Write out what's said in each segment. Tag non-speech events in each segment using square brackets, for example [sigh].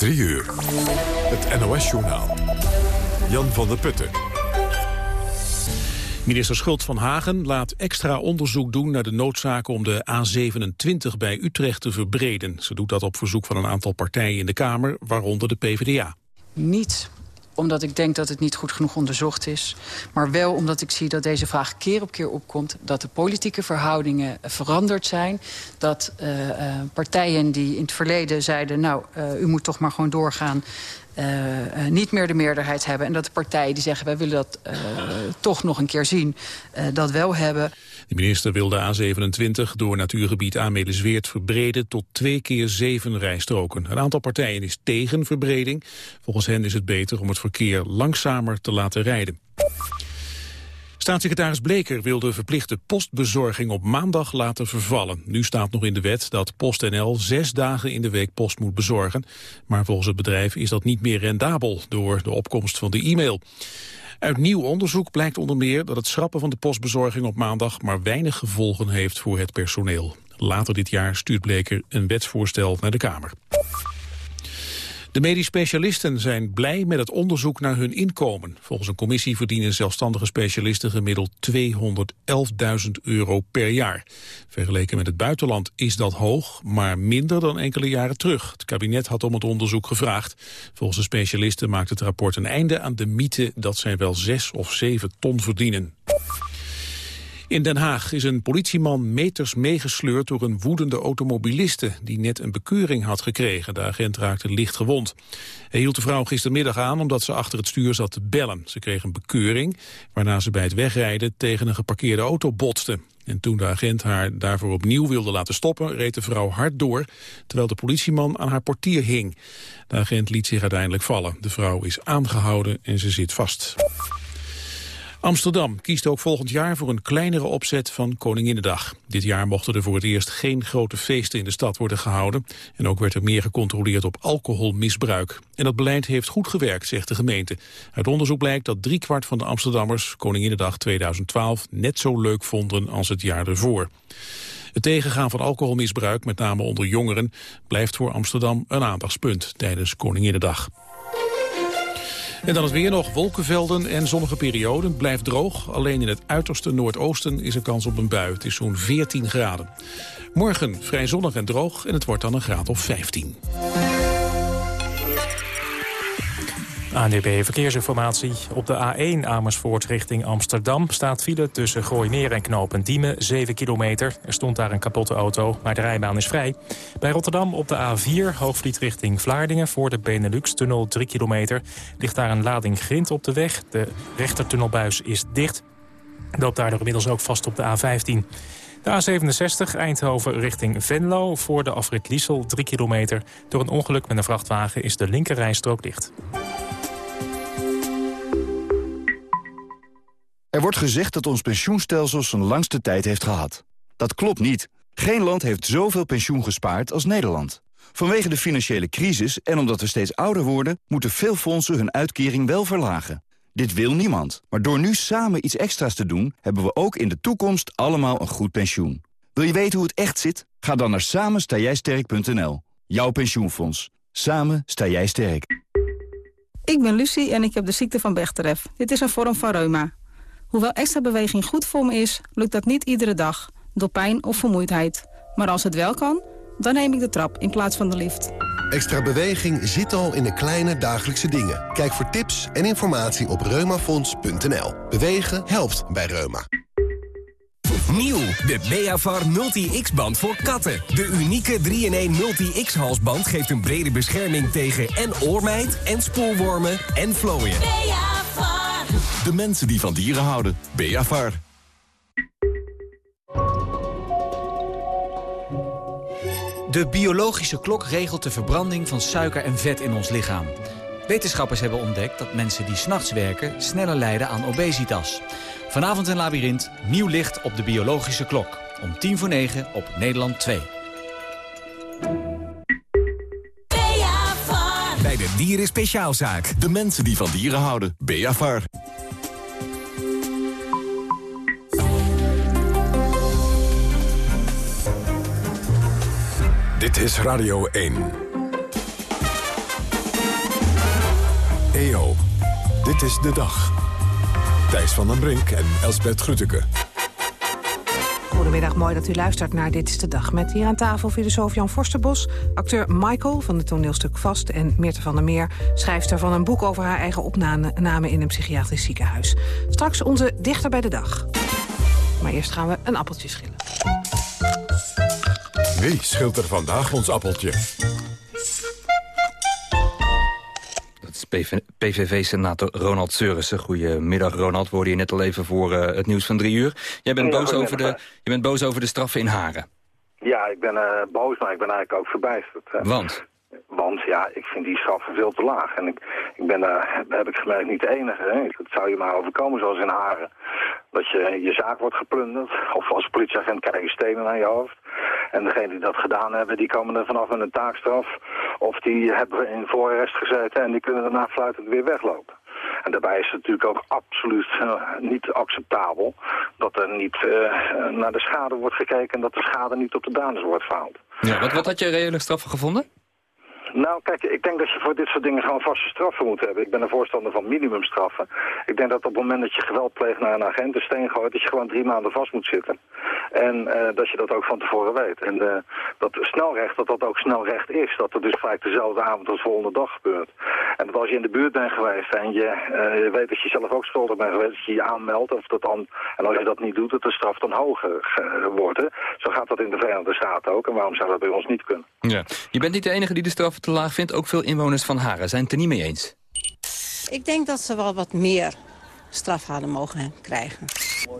3 uur. Het NOS-journaal. Jan van der Putten. Minister Schult van Hagen laat extra onderzoek doen naar de noodzaken om de A27 bij Utrecht te verbreden. Ze doet dat op verzoek van een aantal partijen in de Kamer, waaronder de PvdA. Niet omdat ik denk dat het niet goed genoeg onderzocht is. Maar wel omdat ik zie dat deze vraag keer op keer opkomt. Dat de politieke verhoudingen veranderd zijn. Dat uh, uh, partijen die in het verleden zeiden... nou, uh, u moet toch maar gewoon doorgaan... Niet meer de meerderheid hebben. En dat de partijen die zeggen, wij willen dat toch nog een keer zien, dat wel hebben. De minister wil de A27 door natuurgebied Amelisweert verbreden tot twee keer zeven rijstroken. Een aantal partijen is tegen verbreding. Volgens hen is het beter om het verkeer langzamer te laten rijden. Staatssecretaris Bleker wil de verplichte postbezorging op maandag laten vervallen. Nu staat nog in de wet dat PostNL zes dagen in de week post moet bezorgen. Maar volgens het bedrijf is dat niet meer rendabel door de opkomst van de e-mail. Uit nieuw onderzoek blijkt onder meer dat het schrappen van de postbezorging op maandag maar weinig gevolgen heeft voor het personeel. Later dit jaar stuurt Bleker een wetsvoorstel naar de Kamer. De medisch specialisten zijn blij met het onderzoek naar hun inkomen. Volgens een commissie verdienen zelfstandige specialisten gemiddeld 211.000 euro per jaar. Vergeleken met het buitenland is dat hoog, maar minder dan enkele jaren terug. Het kabinet had om het onderzoek gevraagd. Volgens de specialisten maakt het rapport een einde aan de mythe dat zij wel 6 of 7 ton verdienen. In Den Haag is een politieman meters meegesleurd door een woedende automobiliste die net een bekeuring had gekregen. De agent raakte licht gewond. Hij hield de vrouw gistermiddag aan omdat ze achter het stuur zat te bellen. Ze kreeg een bekeuring waarna ze bij het wegrijden tegen een geparkeerde auto botste. En toen de agent haar daarvoor opnieuw wilde laten stoppen, reed de vrouw hard door, terwijl de politieman aan haar portier hing. De agent liet zich uiteindelijk vallen. De vrouw is aangehouden en ze zit vast. Amsterdam kiest ook volgend jaar voor een kleinere opzet van Koninginnedag. Dit jaar mochten er voor het eerst geen grote feesten in de stad worden gehouden. En ook werd er meer gecontroleerd op alcoholmisbruik. En dat beleid heeft goed gewerkt, zegt de gemeente. Uit onderzoek blijkt dat driekwart van de Amsterdammers Koninginnedag 2012 net zo leuk vonden als het jaar ervoor. Het tegengaan van alcoholmisbruik, met name onder jongeren, blijft voor Amsterdam een aandachtspunt tijdens Koninginnedag. En dan het weer nog. Wolkenvelden en zonnige perioden. Blijft droog. Alleen in het uiterste noordoosten is er kans op een bui. Het is zo'n 14 graden. Morgen vrij zonnig en droog en het wordt dan een graad of 15. ANDB Verkeersinformatie. Op de A1 Amersfoort richting Amsterdam staat file tussen Gooimeer en Knopen Diemen 7 kilometer. Er stond daar een kapotte auto, maar de rijbaan is vrij. Bij Rotterdam op de A4 Hoogvliet richting Vlaardingen voor de Benelux-tunnel 3 kilometer. Ligt daar een lading grind op de weg. De rechtertunnelbuis is dicht. Loopt daardoor inmiddels ook vast op de A15. De A67 Eindhoven richting Venlo voor de afrit Liesel 3 kilometer. Door een ongeluk met een vrachtwagen is de linkerrijstrook dicht. Er wordt gezegd dat ons pensioenstelsel zijn langste tijd heeft gehad. Dat klopt niet. Geen land heeft zoveel pensioen gespaard als Nederland. Vanwege de financiële crisis en omdat we steeds ouder worden... moeten veel fondsen hun uitkering wel verlagen. Dit wil niemand. Maar door nu samen iets extra's te doen... hebben we ook in de toekomst allemaal een goed pensioen. Wil je weten hoe het echt zit? Ga dan naar samenstaaijsterk.nl. Jouw pensioenfonds. Samen sta jij sterk. Ik ben Lucie en ik heb de ziekte van Bechterew. Dit is een vorm van reuma. Hoewel extra beweging goed voor me is, lukt dat niet iedere dag, door pijn of vermoeidheid. Maar als het wel kan, dan neem ik de trap in plaats van de lift. Extra beweging zit al in de kleine dagelijkse dingen. Kijk voor tips en informatie op reumafonds.nl. Bewegen helpt bij Reuma. Nieuw, de Beavar Multi-X-band voor katten. De unieke 3-in-1 Multi-X-halsband geeft een brede bescherming tegen en oormijt... en spoelwormen en vlooien. Beavar. De mensen die van dieren houden. Beavar. De biologische klok regelt de verbranding van suiker en vet in ons lichaam. Wetenschappers hebben ontdekt dat mensen die s'nachts werken... sneller lijden aan obesitas. Vanavond in Labyrinth, nieuw licht op de biologische klok. Om tien voor negen op Nederland 2. Bij de Dieren Speciaalzaak. De mensen die van dieren houden. Beavar. Dit is Radio 1. EO. Dit is de dag. Thijs van den Brink en Elsbert Grütke. Goedemiddag, mooi dat u luistert naar Dit is de Dag. Met hier aan tafel filosoof Jan Forsterbos, acteur Michael van het toneelstuk Vast... en Meerte van der Meer, schrijfster van een boek over haar eigen opname in een psychiatrisch ziekenhuis. Straks onze dichter bij de dag. Maar eerst gaan we een appeltje schillen. Wie schilt er vandaag ons appeltje? PVV-senator Ronald Seurissen. Goedemiddag Ronald, we hoorden je net al even voor uh, het nieuws van drie uur. Jij bent, boos over de, je bent boos over de straffen in Haren. Ja, ik ben uh, boos, maar ik ben eigenlijk ook verbijsterd. Hè. Want? Want ja, ik vind die straffen veel te laag. En ik, ik ben daar, heb ik gemerkt, niet de enige. Hè. Het zou je maar overkomen zoals in Haren. Dat je, je zaak wordt geplunderd. Of als politieagent krijg je stenen naar je hoofd. En degenen die dat gedaan hebben, die komen er vanaf met een taakstraf. Of die hebben in voorarrest gezeten en die kunnen daarna fluitend weer weglopen. En daarbij is het natuurlijk ook absoluut uh, niet acceptabel dat er niet uh, naar de schade wordt gekeken en dat de schade niet op de daders wordt verhaald. Ja, wat, wat had je reële straffen gevonden? Nou, kijk, ik denk dat je voor dit soort dingen gewoon vaste straffen moet hebben. Ik ben een voorstander van minimumstraffen. Ik denk dat op het moment dat je geweld pleegt naar een agent, een steen gooit, dat je gewoon drie maanden vast moet zitten. En uh, dat je dat ook van tevoren weet. En uh, dat snelrecht, dat dat ook snelrecht is. Dat het dus vaak dezelfde avond als de volgende dag gebeurt. En dat als je in de buurt bent geweest en je, uh, je weet dat je zelf ook schuldig bent geweest, dat je je aanmeldt. Of dat dan, en als je dat niet doet, dat de straf dan hoger wordt. Zo gaat dat in de Verenigde Staten ook. En waarom zou dat bij ons niet kunnen? Ja. Je bent niet de enige die de straf te laag vindt. Ook veel inwoners van Haren zijn het er niet mee eens. Ik denk dat ze wel wat meer straf hadden mogen krijgen.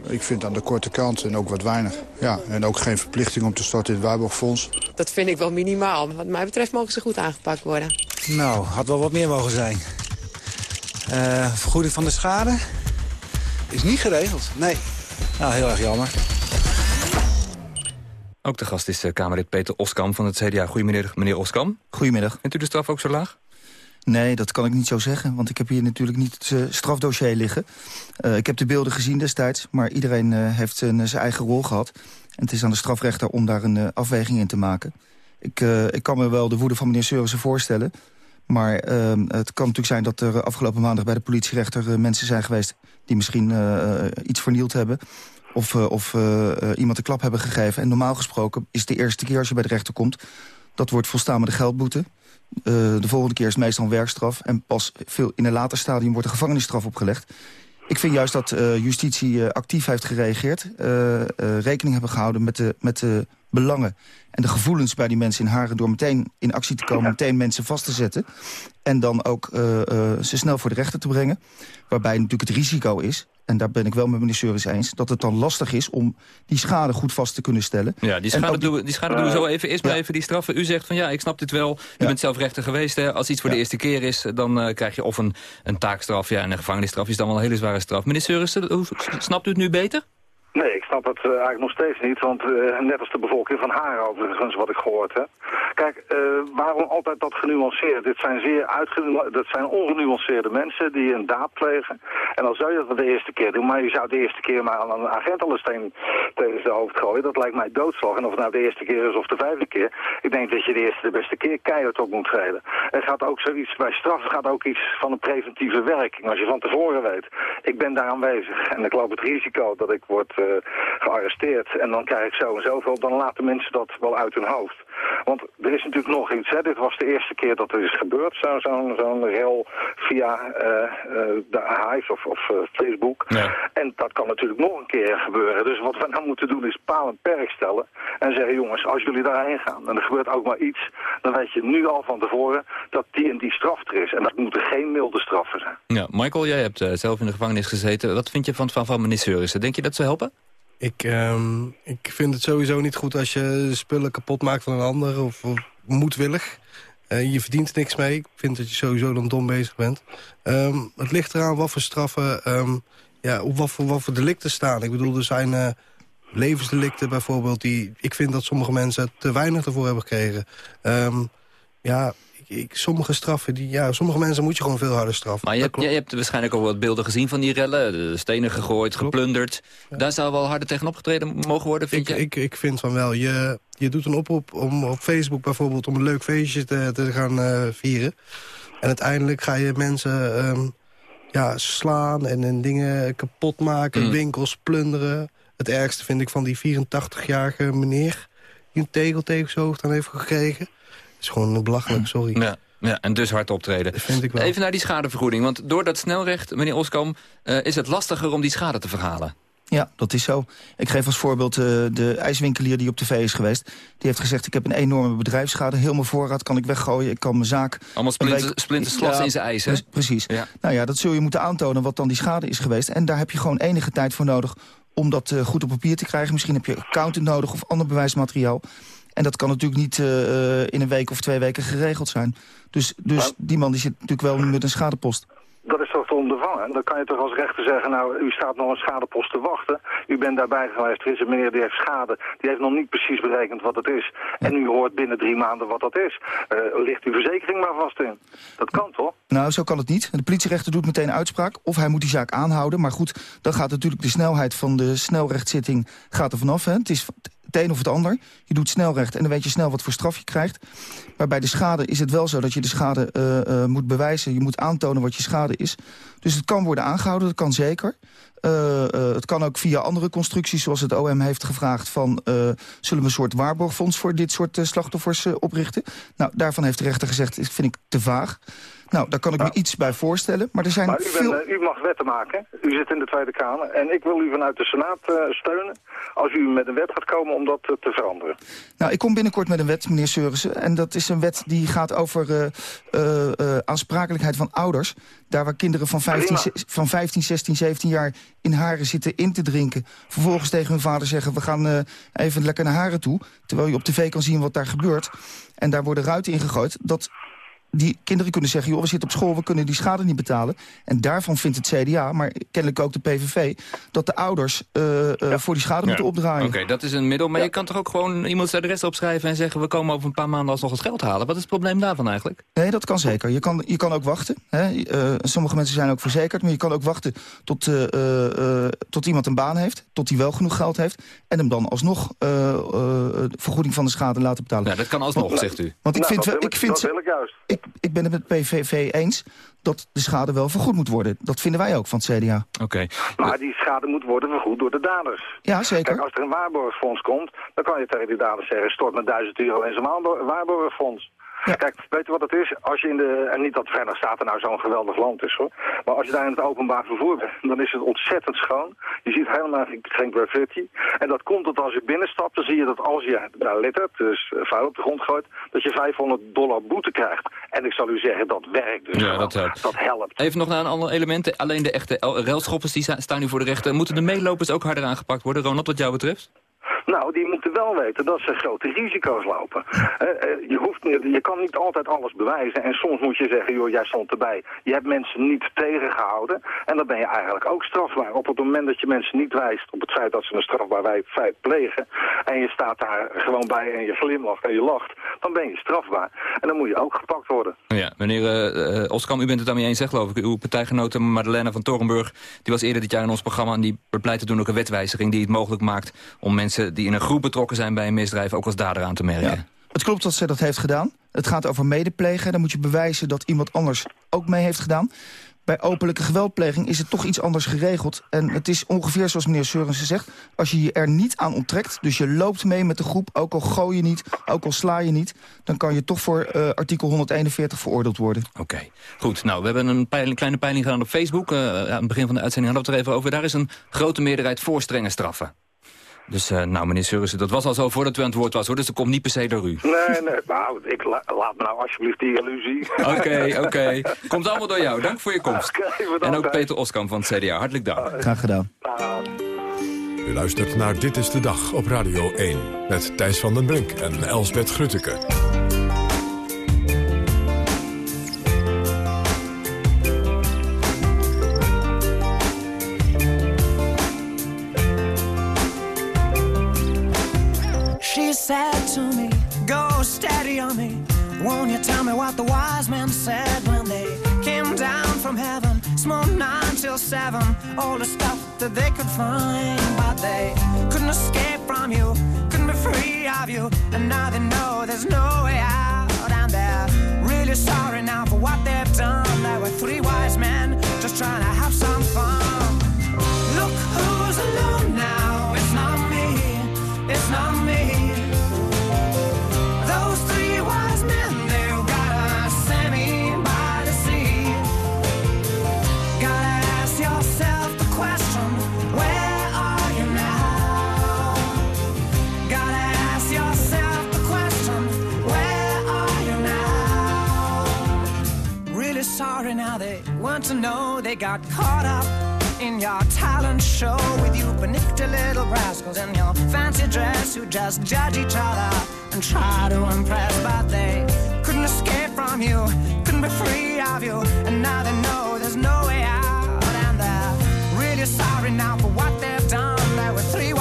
Ik vind aan de korte kant en ook wat weinig. Ja, en ook geen verplichting om te starten in het Waarborgfonds. Dat vind ik wel minimaal. Wat mij betreft mogen ze goed aangepakt worden. Nou, had wel wat meer mogen zijn. Uh, vergoeding van de schade is niet geregeld. Nee. Nou, heel erg jammer. Ook de gast is uh, Kamerlid Peter Oskam van het CDA. Goedemiddag, meneer Oskam. Goedemiddag. Vindt u de straf ook zo laag? Nee, dat kan ik niet zo zeggen, want ik heb hier natuurlijk niet het uh, strafdossier liggen. Uh, ik heb de beelden gezien destijds, maar iedereen uh, heeft zijn eigen rol gehad. En het is aan de strafrechter om daar een afweging in te maken. Ik, ik kan me wel de woede van meneer Seurissen voorstellen. Maar ehm, het kan natuurlijk zijn dat er afgelopen maandag bij de politierechter mensen zijn geweest... die misschien iets vernield hebben of, of iemand de klap hebben gegeven. En normaal gesproken is de eerste keer als je bij de rechter komt... dat wordt volstaan met de geldboete. De volgende keer is meestal een werkstraf. En pas veel in een later stadium wordt de gevangenisstraf opgelegd. Ik vind juist dat uh, justitie uh, actief heeft gereageerd. rekening hebben gehouden met de, met de belangen en de gevoelens bij die mensen in Haren... door meteen in actie te komen, meteen mensen vast te zetten. En dan ook ze snel voor de rechter te brengen. Waarbij natuurlijk het risico is en daar ben ik wel met meneer Seuris eens... dat het dan lastig is om die schade goed vast te kunnen stellen. Ja, die schade, doen, we, die schade doen we zo even. Eerst maar even die straffen. U zegt van ja, ik snap dit wel. U bent zelf rechter geweest. Hè. Als iets voor de eerste keer is, dan uh, krijg je of een, een taakstraf... Ja, en een gevangenisstraf is dan wel een hele zware straf. Meneer Seuris, snapt u het nu beter? Nee, ik snap het uh, eigenlijk nog steeds niet, want uh, net als de bevolking van Haren overigens, wat ik gehoord heb. Kijk, uh, waarom altijd dat genuanceerd? Dit zijn zeer dat zijn ongenuanceerde mensen die een daad plegen. En dan zou je dat de eerste keer doen, maar je zou de eerste keer maar aan een agent al een steen tegen zijn hoofd gooien. Dat lijkt mij doodslag. En of het nou de eerste keer is of de vijfde keer, ik denk dat je de eerste de beste keer keihard op moet treden. Er gaat ook zoiets, bij straf gaat ook iets van een preventieve werking. Als je van tevoren weet, ik ben daar aanwezig en ik loop het risico dat ik word gearresteerd en dan krijg ik zo en zoveel, dan laten mensen dat wel uit hun hoofd. Want er is natuurlijk nog iets. Hè. Dit was de eerste keer dat er is gebeurd. Zo'n zo zo rel via uh, uh, de Hive of, of Facebook. Ja. En dat kan natuurlijk nog een keer gebeuren. Dus wat we nou moeten doen is paal en perk stellen. En zeggen jongens, als jullie daarheen gaan en er gebeurt ook maar iets. Dan weet je nu al van tevoren dat die en die straf er is. En dat moeten geen milde straffen zijn. Ja, Michael, jij hebt zelf in de gevangenis gezeten. Wat vind je van, van, van meneer Seurissen? Denk je dat ze helpen? Ik, um, ik vind het sowieso niet goed als je spullen kapot maakt van een ander of, moedwillig. Uh, je verdient niks mee. Ik vind dat je sowieso dan dom bezig bent. Um, het ligt eraan wat voor straffen, um, ja, op wat voor, wat voor delicten staan. Ik bedoel, er zijn uh, levensdelicten bijvoorbeeld... die ik vind dat sommige mensen te weinig ervoor hebben gekregen. ja, ik, sommige straffen, die, ja, sommige mensen moet je gewoon veel harder straffen. Maar je hebt, je hebt waarschijnlijk ook wat beelden gezien van die rellen. De stenen gegooid, geplunderd. Daar zou wel harder tegen opgetreden mogen worden, vind ik, je? Ik, ik vind van wel. Je, je doet een oproep om op Facebook bijvoorbeeld... om een leuk feestje te, te gaan uh, vieren. En uiteindelijk ga je mensen um, ja, slaan en, en dingen kapot maken. Mm. Winkels plunderen. Het ergste vind ik van die 84-jarige meneer... die een tegel tegen zijn hoofd aan heeft gekregen is gewoon belachelijk, sorry. Ja. Ja, en dus hard optreden. vind ik wel. Even naar die schadevergoeding. Want door dat snelrecht, meneer Oskam, uh, is het lastiger om die schade te verhalen. Ja, dat is zo. Ik geef als voorbeeld uh, de ijswinkelier die op tv is geweest. Die heeft gezegd, ik heb een enorme bedrijfsschade. Heel mijn voorraad kan ik weggooien. Ik kan mijn zaak... Allemaal splinter, splintersglas ja, in zijn ijs, hè? Precies. Ja. Nou ja, dat zul je moeten aantonen wat dan die schade is geweest. En daar heb je gewoon enige tijd voor nodig om dat uh, goed op papier te krijgen. Misschien heb je accountant nodig of ander bewijsmateriaal. En dat kan natuurlijk niet uh, in een week of twee weken geregeld zijn. Dus, dus die man die zit natuurlijk wel met een schadepost. Dat is toch te ondervangen. Dan kan je toch als rechter zeggen, nou, u staat nog een schadepost te wachten. U bent daarbij geweest, er is een meneer die heeft schade. Die heeft nog niet precies berekend wat het is. En u hoort binnen drie maanden wat dat is. Uh, ligt uw verzekering maar vast in. Dat kan toch? Nou, zo kan het niet. De politierechter doet meteen uitspraak. Of hij moet die zaak aanhouden. Maar goed, dan gaat natuurlijk de snelheid van de snelrechtszitting gaat er vanaf. Hè. Het is het een of het ander. Je doet snelrecht en dan weet je snel wat voor straf je krijgt. Maar bij de schade is het wel zo dat je de schade uh, uh, moet bewijzen. Je moet aantonen wat je schade is. Dus het kan worden aangehouden, dat kan zeker. Uh, het kan ook via andere constructies, zoals het OM heeft gevraagd... van zullen we een soort waarborgfonds voor dit soort slachtoffers oprichten? Nou, daarvan heeft de rechter gezegd, vind ik te vaag. Nou, daar kan ik me iets bij voorstellen. Maar, er zijn maar u, veel... u, mag wetten maken. U zit in de Tweede Kamer. En ik wil u vanuit de Senaat uh, steunen als u met een wet gaat komen om dat uh, te veranderen. Nou, ik kom binnenkort met een wet, meneer Seurissen. En dat is een wet die gaat over uh, aansprakelijkheid van ouders. Daar waar kinderen van 15, van 15, 16, 17 jaar in haren zitten in te drinken. Vervolgens tegen hun vader zeggen, we gaan even lekker naar haren toe. Terwijl je op tv kan zien wat daar gebeurt. En daar worden ruiten ingegooid. Dat die kinderen kunnen zeggen... joh, we zitten op school, we kunnen die schade niet betalen. En daarvan vindt het CDA, maar kennelijk ook de PVV... dat de ouders uh, uh, voor die schade moeten opdraaien. Oké, dat is een middel. Maar je kan toch ook gewoon iemands adres opschrijven... en zeggen, we komen over een paar maanden alsnog het geld halen. Wat is het probleem daarvan eigenlijk? Nee, dat kan zeker. Je kan, je kan ook wachten. Hè. Uh, sommige mensen zijn ook verzekerd. Maar je kan ook wachten tot, tot iemand een baan heeft. Tot hij wel genoeg geld heeft. En hem dan alsnog vergoeding van de schade laten betalen. Ja, dat kan alsnog, want, zegt u. Want ik nou, vind... dat wil ik, vind dat wil ik juist. Ik, ik ben het met PVV eens dat de schade wel vergoed moet worden. Dat vinden wij ook van het CDA. Oké. Maar die schade moet worden vergoed door de daders. Ja, zeker. Kijk, als er een waarborgfonds komt, dan kan je tegen die daders zeggen... stort met 1000 euro in zijn waarborgfonds. Ja. Kijk, weet je wat het is? Als je in de, en niet dat de Verenigde Staten nou zo'n geweldig land is hoor. Maar als je daar in het openbaar vervoer bent, dan is het ontzettend schoon. Je ziet helemaal geen graffiti. En dat komt dat als je binnenstapt, dan zie je dat als je daar littert, dus vuil op de grond gooit, dat je 500 dollar boete krijgt. En ik zal u zeggen, dat werkt dus. Ja, dat helpt. Dat helpt. Even nog naar een ander element. Alleen de echte relschoppers die staan nu voor de rechter. Moeten de meelopers ook harder aangepakt worden, Ronald, wat jou betreft? Nou, die moeten wel weten dat ze grote risico's lopen. je, hoeft, je kan niet altijd alles bewijzen. En soms moet je zeggen, joh, jij stond erbij. Je hebt mensen niet tegengehouden. En dan ben je eigenlijk ook strafbaar. Op het moment dat je mensen niet wijst op het feit dat ze een strafbaar feit plegen... en je staat daar gewoon bij en je glimlacht en je lacht... dan ben je strafbaar. En dan moet je ook gepakt worden. Ja, meneer uh, Oskam, u bent het daarmee eens, zeg geloof ik. Uw partijgenote Madeleine van Torenburg... die was eerder dit jaar in ons programma... en die bepleitte toen ook een wetwijziging die het mogelijk maakt... om mensen die in een groep betrokken zijn bij een misdrijf... ook als dader aan te merken. Ja. Het klopt dat ze dat heeft gedaan. Het gaat over medeplegen. Dan moet je bewijzen dat iemand anders ook mee heeft gedaan. Bij openlijke geweldpleging is het toch iets anders geregeld. En het is ongeveer zoals meneer Seurensen zegt... als je je er niet aan onttrekt, dus je loopt mee met de groep... ook al gooi je niet, ook al sla je niet... dan kan je toch voor uh, artikel 141 veroordeeld worden. Oké, goed. Nou, we hebben een peiling, kleine peiling gedaan op Facebook. Uh, aan het begin van de uitzending hadden we het er even over. Daar is een grote meerderheid voor strenge straffen. Dus uh, nou, meneer dat was al zo voordat u aan het woord was, hoor. Dus dat komt niet per se door u. Nee, nee, nou, ik la laat me nou alsjeblieft die illusie. Oké, [laughs] oké. Okay. Komt allemaal door jou. Dank voor je komst. Okay, en ook Peter Oskam van het CDA. Hartelijk dank. Graag gedaan. U luistert naar Dit is de Dag op Radio 1. Met Thijs van den Brink en Elsbeth Grutteke. said to me, Go steady on me. Won't you tell me what the wise men said when they came down from heaven? Smoked nine till seven, all the stuff that they could find. But they couldn't escape from you, couldn't be free of you. And now they know there's no way out. And they're really sorry now for what they they got caught up in your talent show with you panicked little rascals in your fancy dress who just judge each other and try to impress, but they couldn't escape from you, couldn't be free of you, and now they know there's no way out, and they're really sorry now for what they've done. They were three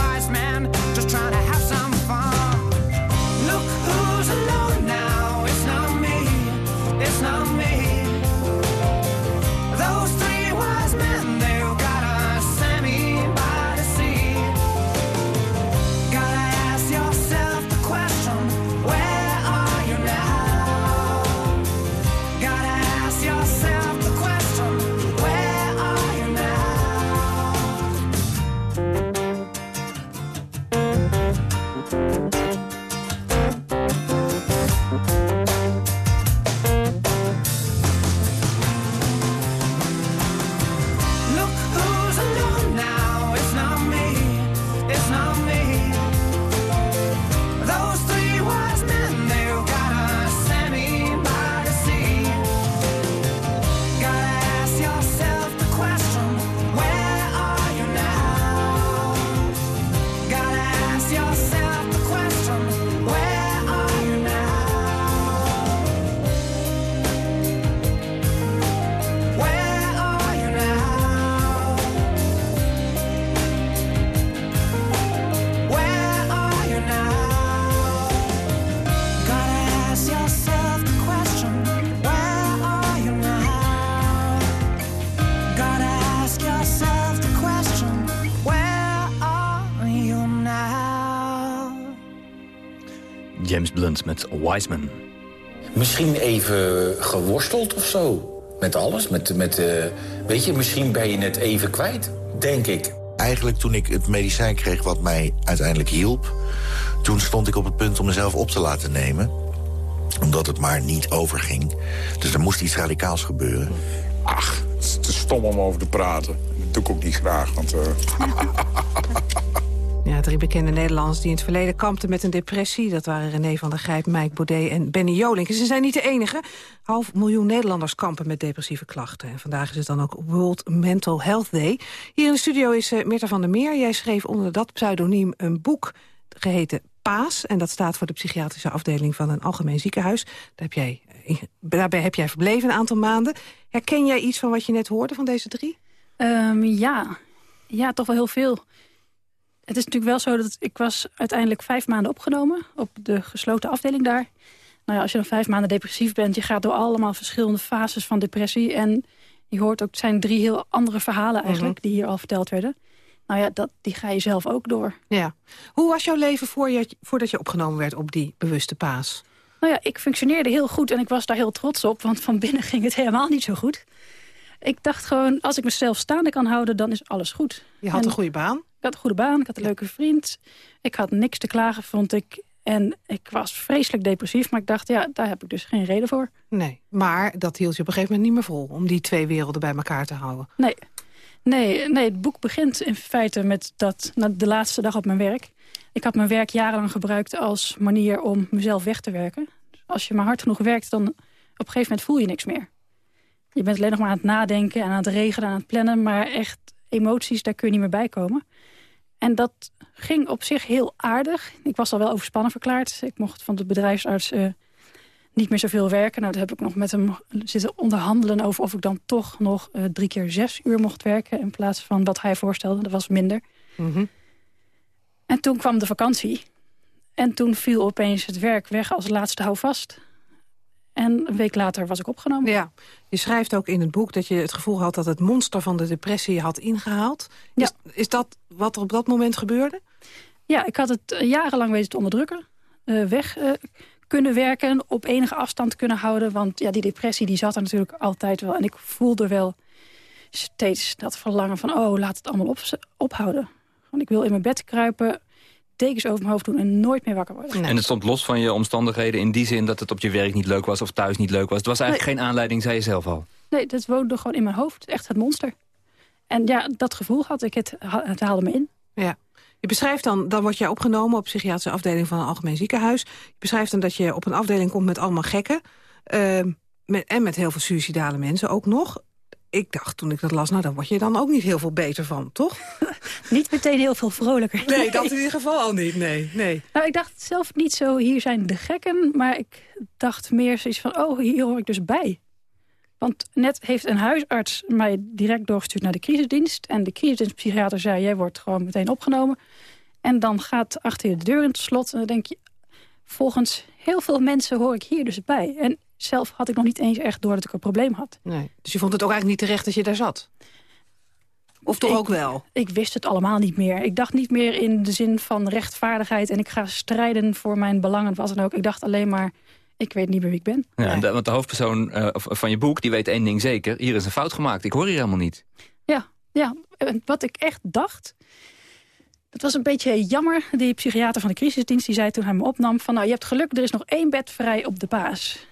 Met Wiseman. Misschien even geworsteld of zo. Met alles. Met, met, eh, weet je, misschien ben je het even kwijt, denk ik. Eigenlijk toen ik het medicijn kreeg wat mij uiteindelijk hielp... toen stond ik op het punt om mezelf op te laten nemen. Omdat het maar niet overging. Dus er moest iets radicaals gebeuren. Ach, het is te stom om over te praten. Dat doe ik ook niet graag, want... eh, [laughs] Ja, drie bekende Nederlanders die in het verleden kampten met een depressie. Dat waren René van der Grijp, Mike Baudet en Benny Jolink. En ze zijn niet de enige. Half miljoen Nederlanders kampen met depressieve klachten. En vandaag is het dan ook World Mental Health Day. Hier in de studio is uh, van der Meer. Jij schreef onder dat pseudoniem een boek geheten Paas. En dat staat voor de psychiatrische afdeling van een algemeen ziekenhuis. Daar heb jij, eh, daarbij heb jij verbleven een aantal maanden. Herken jij iets van wat je net hoorde van deze drie? Um, ja. ja, toch wel heel veel. Het is natuurlijk wel zo dat ik was uiteindelijk vijf maanden opgenomen... op de gesloten afdeling daar. Nou ja, als je dan vijf maanden depressief bent... je gaat door allemaal verschillende fases van depressie... en je hoort ook, het zijn drie heel andere verhalen eigenlijk... Mhm. die hier al verteld werden. Nou ja, dat, die ga je zelf ook door. Ja. Hoe was jouw leven voor je, voordat je opgenomen werd op die bewuste paas? Nou ja, ik functioneerde heel goed en ik was daar heel trots op... want van binnen [laughs] ging het helemaal niet zo goed. Ik dacht gewoon, als ik mezelf staande kan houden, dan is alles goed. Je had En een goede baan? Ik had een goede baan, ik had een leuke vriend. Ik had niks te klagen, vond ik. En ik was vreselijk depressief, maar ik dacht, ja, daar heb ik dus geen reden voor. Nee, maar dat hield je op een gegeven moment niet meer vol... om die twee werelden bij elkaar te houden. Nee, nee, nee het boek begint in feite met dat, na de laatste dag op mijn werk. Ik had mijn werk jarenlang gebruikt als manier om mezelf weg te werken. Als je maar hard genoeg werkt, dan op een gegeven moment voel je niks meer. Je bent alleen nog maar aan het nadenken en aan het regelen en aan het plannen... maar echt emoties, daar kun je niet meer bij komen. En dat ging op zich heel aardig. Ik was al wel overspannen verklaard. Ik mocht van de bedrijfsarts eh, niet meer zoveel werken. Nou, daar heb ik nog met hem zitten onderhandelen over... of ik dan toch nog eh, drie keer zes uur mocht werken... in plaats van wat hij voorstelde. Dat was minder. En toen kwam de vakantie. En toen viel opeens het werk weg als laatste houvast. En een week later was ik opgenomen. Ja, je schrijft ook in het boek dat je het gevoel had... dat het monster van de depressie je had ingehaald. Is, is dat wat er op dat moment gebeurde? Ja, ik had het eh, jarenlang weten te onderdrukken. eh, weg eh, kunnen werken, op enige afstand kunnen houden. Want ja, die depressie die zat er natuurlijk altijd wel. En ik voelde wel steeds dat verlangen van... oh, laat het allemaal op, ophouden. Want ik wil in mijn bed kruipen, dekens over mijn hoofd doen... en nooit meer wakker worden. En het stond los van je omstandigheden in die zin dat het op je werk niet leuk was of thuis niet leuk was. Het was eigenlijk geen aanleiding, zei je zelf al. Nee, dat woonde gewoon in mijn hoofd. Echt het monster. En ja, dat gevoel had ik. Het, het haalde me in. Ja. Je beschrijft dan, dan word jij opgenomen op psychiatrische afdeling van een algemeen ziekenhuis. Je beschrijft dan dat je op een afdeling komt met allemaal gekken. ehm, met, en met heel veel suïcidale mensen ook nog. Ik dacht toen ik dat las, nou daar word je dan ook niet heel veel beter van, toch? [laughs] Niet meteen heel veel vrolijker. Nee, dat in ieder geval al niet, nee. nee. Nou, ik dacht zelf niet zo, hier zijn de gekken. Maar ik dacht meer zoiets van, oh, hier hoor ik dus bij. Want net heeft een huisarts mij direct doorgestuurd naar de crisisdienst. En de crisisdienstpsychiater zei, jij wordt gewoon meteen opgenomen. En dan gaat achter je de deur in het slot. En dan denk je, volgens heel veel mensen hoor ik hier dus bij. En zelf had ik nog niet eens echt door dat ik een probleem had. nee. Dus je vond het ook eigenlijk niet terecht dat je daar zat? Of toch Ik- ook wel? Ik wist het allemaal niet meer. Ik dacht niet meer in de zin van rechtvaardigheid... en ik ga strijden voor mijn belangen, wat dan ook. Ik dacht alleen maar, ik weet niet meer wie ik ben. Ja, de- want de hoofdpersoon eh, van je boek die weet één ding zeker. Hier is een fout gemaakt. Ik hoor hier helemaal niet. Ja, ja, en wat ik echt dacht... Dat was een beetje jammer. Die psychiater van de crisisdienst die zei toen hij me opnam... van nou, je hebt geluk, er is nog één bed vrij op de baas.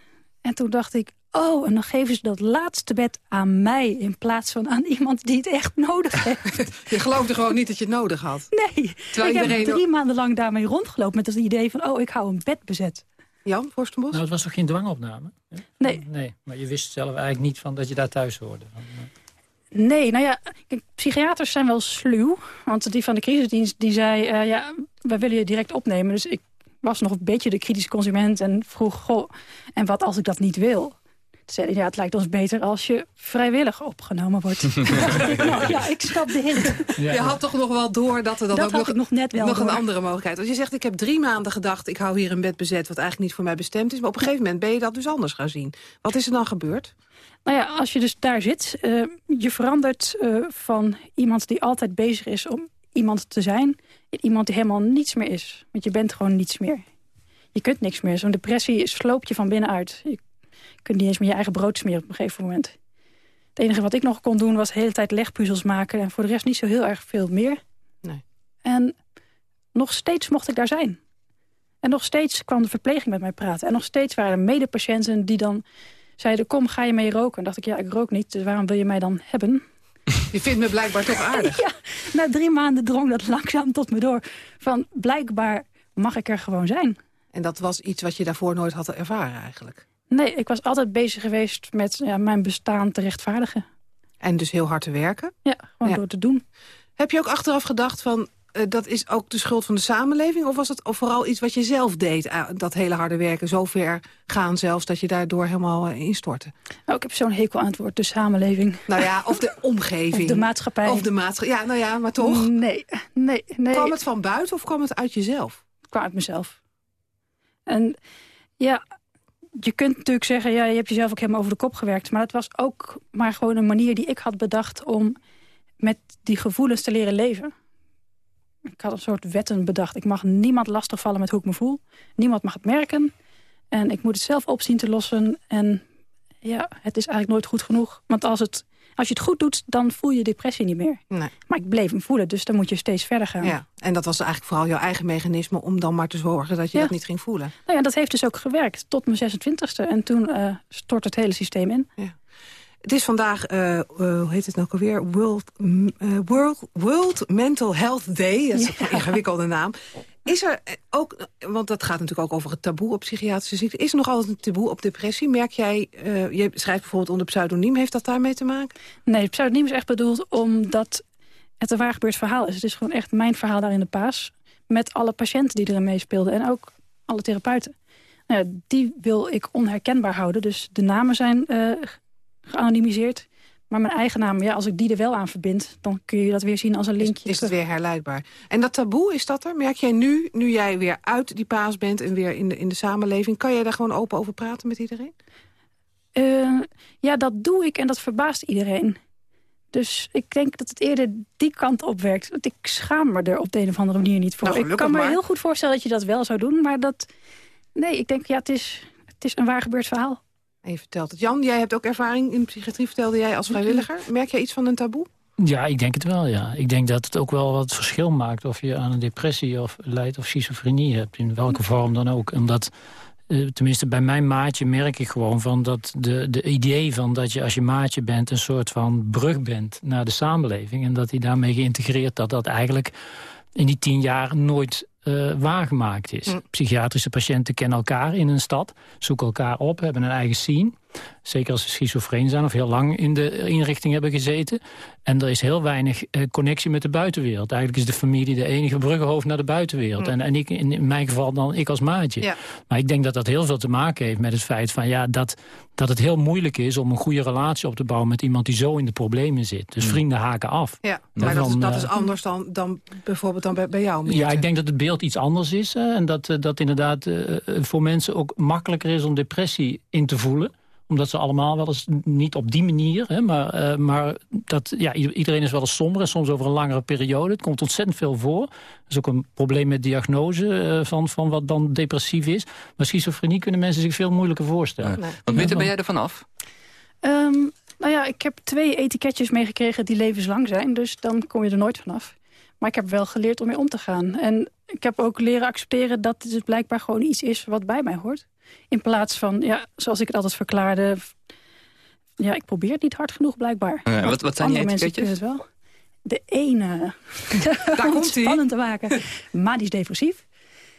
En toen dacht ik, oh, en dan geven ze dat laatste bed aan mij... in plaats van aan iemand die het echt nodig heeft. [laughs] Je geloofde gewoon niet dat je het nodig had. Nee, Terwijl ik iedereen- heb drie maanden lang daarmee rondgelopen... met het idee van, oh, ik hou een bed bezet. Jan, Forstenbos? Nou, het was toch geen dwangopname? hè? Nee. Nee, maar je wist zelf eigenlijk niet van dat je daar thuis hoorde. Eh, Nee, nou ja, kijk, psychiaters zijn wel sluw. Want die van de crisisdienst die zei, eh, ja, wij willen je direct opnemen. Dus ik was nog een beetje de kritische consument en vroeg, goh, en wat als ik dat niet wil? Zei ja, het lijkt ons beter als je vrijwillig opgenomen wordt. [laughs] Nou, ja, ik snap de hint. Je had toch nog wel door dat er dan Dat ook nog, net wel nog een andere mogelijkheid. Want je zegt, ik heb drie maanden gedacht, ik hou hier een bed bezet... wat eigenlijk niet voor mij bestemd is. Maar op een gegeven moment ben je dat dus anders gaan zien. Wat is er dan gebeurd? Nou ja, als je dus daar zit, eh, je verandert eh, van iemand die altijd bezig is om iemand te zijn... iemand die helemaal niets meer is. Want je bent gewoon niets meer. Je kunt niks meer. Zo'n depressie sloopt je van binnenuit. Je kunt niet eens meer je eigen brood smeren op een gegeven moment. Het enige wat ik nog kon doen was de hele tijd legpuzzels maken... en voor de rest niet zo heel erg veel meer. Nee. En nog steeds mocht ik daar zijn. En nog steeds kwam de verpleging met mij praten. En nog steeds waren er medepatiënten die dan zeiden... kom, ga je mee roken? En dacht ik, ja, ik rook niet, dus waarom wil je mij dan hebben? Je vindt me blijkbaar toch aardig. [laughs] ja, na drie maanden drong dat langzaam tot me door. Van, blijkbaar mag ik er gewoon zijn. En dat was iets wat je daarvoor nooit had ervaren eigenlijk. Nee, ik was altijd bezig geweest met ja, mijn bestaan te rechtvaardigen. En dus heel hard te werken. Ja, gewoon Ja. door te doen. Heb je ook achteraf gedacht van... eh, dat is ook de schuld van de samenleving? Of was het vooral iets wat je zelf deed? eh, dat hele harde werken, zo ver gaan zelfs... dat je daardoor helemaal eh, instortte? Nou, ik heb zo'n hekel aan het woord, de samenleving. Nou ja, of de [laughs] omgeving. Of de maatschappij. Of de maatschappij. Ja, nou ja, maar toch. Nee, nee, nee. Kwam het van buiten of kwam het uit jezelf? Het kwam uit mezelf. En ja, je kunt natuurlijk zeggen... ja, je hebt jezelf ook helemaal over de kop gewerkt. Maar het was ook maar gewoon een manier die ik had bedacht... om met die gevoelens te leren leven. Ik had een soort wetten bedacht. Ik mag niemand lastigvallen met hoe ik me voel. Niemand mag het merken. En ik moet het zelf op zien te lossen. En ja, het is eigenlijk nooit goed genoeg. Want als, het, als je het goed doet, dan voel je depressie niet meer. Nee. Maar ik bleef hem voelen, dus dan moet je steeds verder gaan. Ja. En dat was eigenlijk vooral jouw eigen mechanisme... om dan maar te zorgen dat je Ja. dat niet ging voelen. Nou ja, dat heeft dus ook gewerkt tot mijn 26e. En toen eh stort het hele systeem in. Het is vandaag, eh, eh, hoe heet het nou alweer? World, eh, World, World Mental Health Day. Dat is een ingewikkelde naam. Is er ook, want dat gaat natuurlijk ook over het taboe op psychiatrische ziekten. Is er nog altijd een taboe op depressie? Merk jij, je schrijft bijvoorbeeld onder pseudoniem. Heeft dat daarmee te maken? Nee, pseudoniem is echt bedoeld omdat het een waar gebeurd verhaal is. Het is gewoon echt mijn verhaal daar in de paas. Met alle patiënten die erin meespeelden en ook alle therapeuten. Nou ja, die wil ik onherkenbaar houden. Dus de namen zijn geanonimiseerd. Maar mijn eigen naam, ja, als ik die er wel aan verbind... dan kun je dat weer zien als een linkje. Is het weer herleidbaar. En dat taboe, is dat er? Merk jij nu, nu jij weer uit die paas bent... en weer in de, in de samenleving... kan jij daar gewoon open over praten met iedereen? Eh, ja, dat doe ik en dat verbaast iedereen. Dus ik denk dat het eerder die kant op werkt. Want ik schaam me er op de een of andere manier niet voor. Nou, ik kan me maar. heel goed voorstellen dat je dat wel zou doen. Maar dat... Nee, ik denk, ja, het is, het is een waar gebeurd verhaal. En je vertelt het. Jan, jij hebt ook ervaring in psychiatrie, vertelde jij als vrijwilliger. Merk jij iets van een taboe? Ja, ik denk het wel, ja. Ik denk dat het ook wel wat verschil maakt... of je aan een depressie of lijdt of schizofrenie hebt. In welke vorm dan ook. Omdat, eh, tenminste bij mijn maatje merk ik gewoon van... dat de, de idee van dat je als je maatje bent... een soort van brug bent naar de samenleving... en dat hij daarmee geïntegreerd dat dat eigenlijk in die tien jaar nooit eh, waargemaakt is. Psychiatrische patiënten kennen elkaar in een stad, zoeken elkaar op, hebben een eigen scene. Zeker als ze schizofreen zijn of heel lang in de inrichting hebben gezeten. En er is heel weinig eh, connectie met de buitenwereld. Eigenlijk is de familie de enige bruggenhoofd naar de buitenwereld. Mm. En, en ik, in mijn geval dan ik als maatje. Ja. Maar ik denk dat dat heel veel te maken heeft met het feit van ja, dat, dat het heel moeilijk is om een goede relatie op te bouwen met iemand die zo in de problemen zit. Dus vrienden haken af. Ja, maar dat, is, dat eh, is anders dan, dan bijvoorbeeld dan bij, bij jou. ja, ik denk dat het beeld iets anders is. en dat, eh, dat inderdaad voor mensen ook makkelijker is om depressie in te voelen omdat ze allemaal wel eens niet op die manier... Hè, maar, eh, maar dat, ja, ieder- iedereen is wel eens somber en soms over een langere periode. Het komt ontzettend veel voor. Er is ook een probleem met diagnose eh, van, van wat dan depressief is. Maar schizofrenie kunnen mensen zich veel moeilijker voorstellen. Want Witte, ben jij er vanaf? Ehm, nou ja, ik heb twee etiketjes meegekregen die levenslang zijn. Dus dan kom je er nooit vanaf. Maar ik heb wel geleerd om mee om te gaan. En ik heb ook leren accepteren dat het dus blijkbaar gewoon iets is wat bij mij hoort. In plaats van, ja, zoals ik het altijd verklaarde... Ja, ik probeer het niet hard genoeg blijkbaar. Wat- wat zijn die etiketjes? het wel. De ene, [laughs] Daar om komt [laughs] spannend te maken, manisch depressief.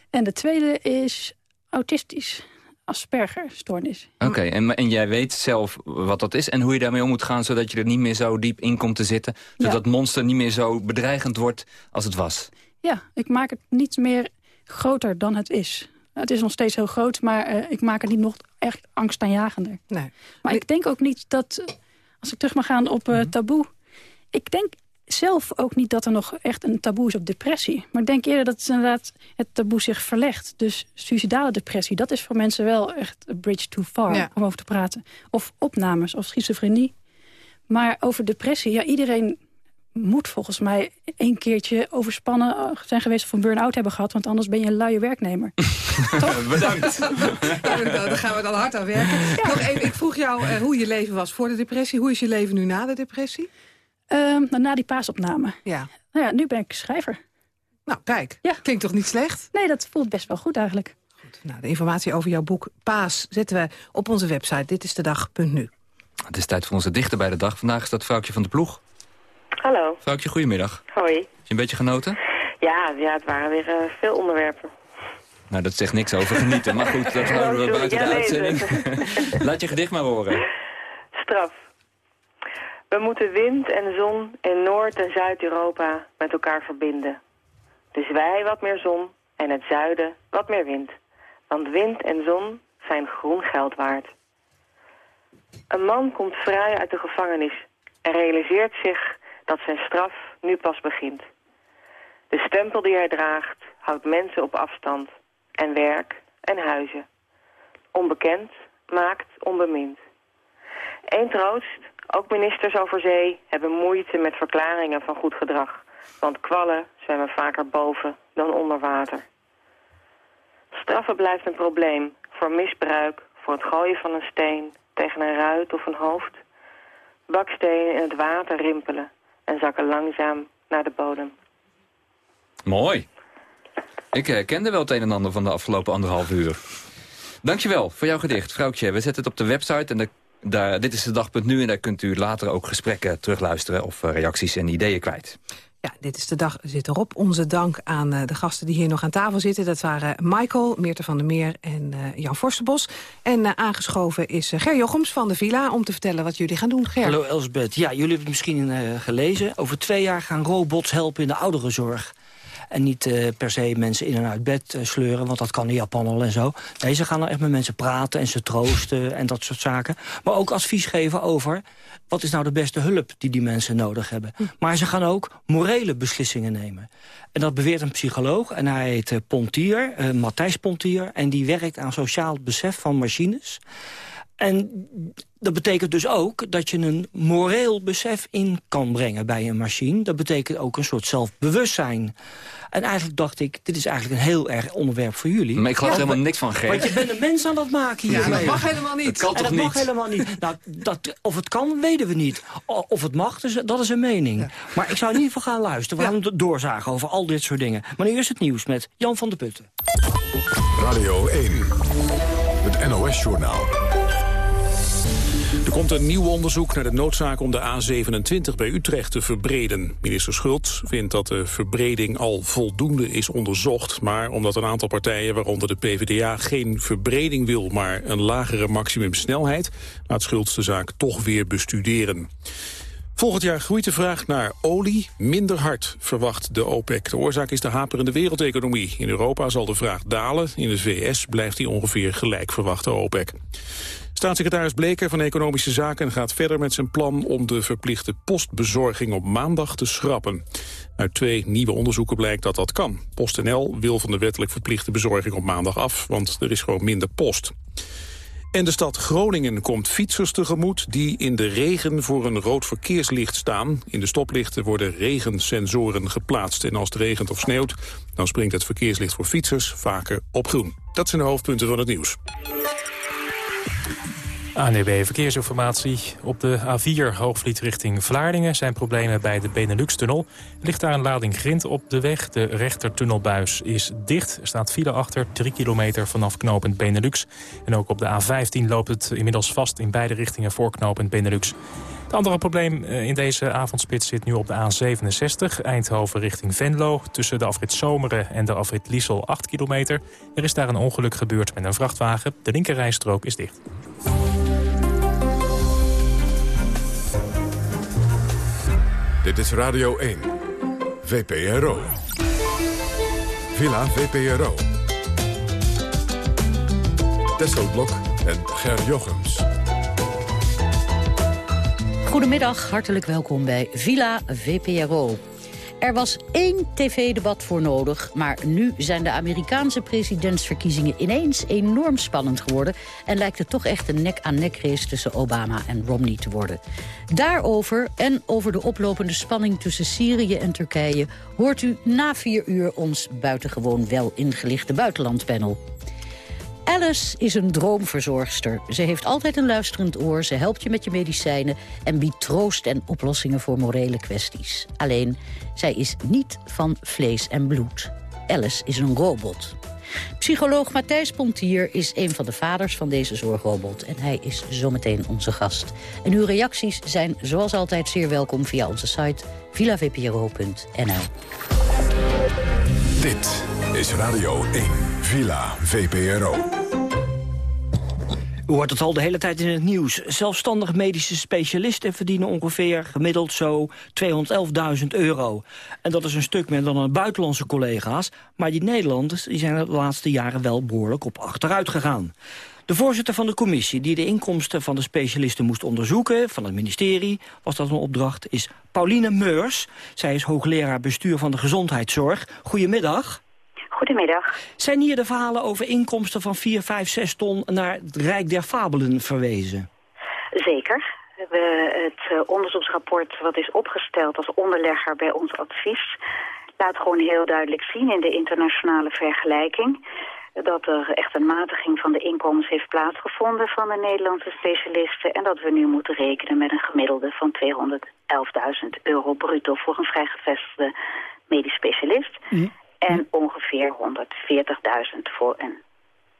En de tweede is autistisch, Asperger-stoornis. Oké, en, en jij weet zelf wat dat is en hoe je daarmee om moet gaan... zodat je er niet meer zo diep in komt te zitten. Zodat het monster niet meer zo bedreigend wordt als het was. Ja, ik maak het niet meer groter dan het is. Het is nog steeds heel groot, maar eh, ik maak het niet nog echt angstaanjagender. Nee. Maar ik denk ook niet dat, als ik terug mag gaan op eh, taboe... ik denk zelf ook niet dat er nog echt een taboe is op depressie. Maar ik denk eerder dat het inderdaad het taboe zich verlegt. Dus suicidale depressie, dat is voor mensen wel echt a bridge too far Ja. om over te praten. Of opnames, of schizofrenie. Maar over depressie, ja, iedereen moet volgens mij een keertje overspannen eh, zijn geweest... of een burn-out hebben gehad, want anders ben je een luie werknemer. [laughs] Bedankt. Ja, daar gaan we dan hard aan werken. Nog even, ik vroeg jou eh, hoe je leven was voor de depressie. Hoe is je leven nu na de depressie? Ehm, nou, na die paasopname. Ja. Nou ja, nu ben ik schrijver. Nou, kijk. Ja. Klinkt toch niet slecht? Nee, dat voelt best wel goed eigenlijk. Nou, de informatie over jouw boek Paas zetten we op onze website. Dit is de dag.nu. Het is tijd voor onze dichter bij de dag. Vandaag is dat vrouwtje van de ploeg. Hallo. Vrouwtje, goedemiddag. Hoi. Heb je een beetje genoten? Ja, ja het waren weer eh, veel onderwerpen. Nou, dat zegt niks over genieten. Maar goed, dat [laughs] houden we buiten Ja, de uitzending. [laughs] Laat je gedicht maar horen. Straf. We moeten wind en zon in Noord- en Zuid-Europa met elkaar verbinden. Dus wij wat meer zon en het zuiden wat meer wind. Want wind en zon zijn groen geld waard. Een man komt vrij uit de gevangenis en realiseert zich dat zijn straf nu pas begint. De stempel die hij draagt houdt mensen op afstand en werk en huizen. Onbekend maakt onbemind. Eén troost, ook ministers over zee hebben moeite met verklaringen van goed gedrag. Want kwallen zwemmen vaker boven dan onder water. Straffen blijft een probleem voor misbruik, voor het gooien van een steen tegen een ruit of een hoofd. Bakstenen in het water rimpelen en zakken langzaam naar de bodem. Mooi. Ik eh, kende wel het een en ander van de afgelopen anderhalf uur. Dankjewel voor jouw gedicht, vrouwtje. We zetten het op de website en daar, dit is de dag.nu... en daar kunt u later ook gesprekken terugluisteren of eh, reacties en ideeën kwijt. Ja, dit is de dag zit erop. Onze dank aan eh, de gasten die hier nog aan tafel zitten. Dat waren Michael, Meerte van der Meer en eh, Jan Forstenbos. En eh, aangeschoven is Ger Jochems van de Villa... om te vertellen wat jullie gaan doen. Ger. Hallo Elsbeth. Ja, jullie hebben het misschien gelezen. Over twee jaar gaan robots helpen in de ouderenzorg. En niet eh, per se mensen in en uit bed eh, sleuren, want dat kan in Japan al en zo. Nee, ze gaan er echt met mensen praten en ze troosten en dat soort zaken. Maar ook advies geven over wat is nou de beste hulp die die mensen nodig hebben. Maar ze gaan ook morele beslissingen nemen. En dat beweert een psycholoog en hij heet eh, Pontier, Matthijs Pontier... en die werkt aan sociaal besef van machines... En dat betekent dus ook dat je een moreel besef in kan brengen bij een machine. Dat betekent ook een soort zelfbewustzijn. En eigenlijk dacht ik, dit is eigenlijk een heel erg onderwerp voor jullie. Maar ik geloof er Ja, helemaal niks van, Geert. Want je bent een mens aan het maken hier. Ja, dat mag helemaal niet. Dat kan en toch dat mag helemaal niet. Nou, dat, of het kan, weten we niet. Of het mag, dus, dat is een mening. Maar ik zou in ieder geval gaan luisteren. We gaan doorzagen over al dit soort dingen. Maar nu eerst het nieuws met Jan van der Putten. Radio 1, het NOS-journaal. Er komt een nieuw onderzoek naar de noodzaak om de A27 bij Utrecht te verbreden. Minister Schultz vindt dat de verbreding al voldoende is onderzocht. Maar omdat een aantal partijen, waaronder de PvdA, geen verbreding wil... maar een lagere maximumsnelheid, laat Schultz de zaak toch weer bestuderen. Volgend jaar groeit de vraag naar olie minder hard, verwacht de OPEC. De oorzaak is de haperende wereldeconomie. In Europa zal de vraag dalen, in de VS blijft die ongeveer gelijk, verwacht de OPEC. Staatssecretaris Bleker van Economische Zaken gaat verder met zijn plan om de verplichte postbezorging op maandag te schrappen. Uit twee nieuwe onderzoeken blijkt dat dat kan. PostNL wil van de wettelijk verplichte bezorging op maandag af, want er is gewoon minder post. En de stad Groningen komt fietsers tegemoet die in de regen voor een rood verkeerslicht staan. In de stoplichten worden regensensoren geplaatst. En als het regent of sneeuwt, dan springt het verkeerslicht voor fietsers vaker op groen. Dat zijn de hoofdpunten van het nieuws. ANDB E Verkeersinformatie. Op de A4 Hoogvliet richting Vlaardingen zijn problemen bij de Benelux-tunnel. Ligt daar een lading grind op de weg. De rechtertunnelbuis is dicht. Er staat file achter, 3 kilometer vanaf knooppunt Benelux. En ook op de A15 loopt het inmiddels vast in beide richtingen voor knooppunt Benelux. Het andere probleem eh, in deze avondspits zit nu op de A67... Eindhoven richting Venlo. Tussen de afrit Zomeren en de afrit Liesel 8 kilometer. Er is daar een ongeluk gebeurd met een vrachtwagen. De linkerrijstrook is dicht. Dit is Radio 1, VPRO. Villa VPRO. Tesselblok en Ger Jochems. Goedemiddag, hartelijk welkom bij Villa VPRO. Er was één tv-debat voor nodig, maar nu zijn de Amerikaanse presidentsverkiezingen ineens enorm spannend geworden en lijkt het toch echt een nek-aan-nek race tussen Obama en Romney te worden. Daarover en over de oplopende spanning tussen Syrië en Turkije hoort u na vier uur ons buitengewoon wel ingelichte buitenlandpanel. Alice is een droomverzorgster. Ze heeft altijd een luisterend oor, ze helpt je met je medicijnen... en biedt troost en oplossingen voor morele kwesties. Alleen, zij is niet van vlees en bloed. Alice is een robot. Psycholoog Matthijs Pontier is een van de vaders van deze zorgrobot... en hij is zometeen onze gast. En uw reacties zijn zoals altijd zeer welkom via onze site villavpro.nl. Dit is Radio 1, Villa VPRO. U hoort het al de hele tijd in het nieuws. Zelfstandig medische specialisten verdienen ongeveer gemiddeld zo 211.000 euro. En dat is een stuk meer dan hun buitenlandse collega's. Maar die Nederlanders die zijn de laatste jaren wel behoorlijk op achteruit gegaan. De voorzitter van de commissie die de inkomsten van de specialisten moest onderzoeken... van het ministerie, was dat een opdracht, is Pauline Meurs. Zij is hoogleraar bestuur van de gezondheidszorg. Goedemiddag. Goedemiddag. Zijn hier de verhalen over inkomsten van 4, 5, 6 ton naar het Rijk der Fabelen verwezen? Zeker. We hebben het eh, onderzoeksrapport wat is opgesteld als onderlegger bij ons advies... laat gewoon heel duidelijk zien in de internationale vergelijking... dat er echt een matiging van de inkomens heeft plaatsgevonden van de Nederlandse specialisten... en dat we nu moeten rekenen met een gemiddelde van 211.000 euro bruto voor een vrijgevestigde medisch specialist... En ongeveer 140.000 voor een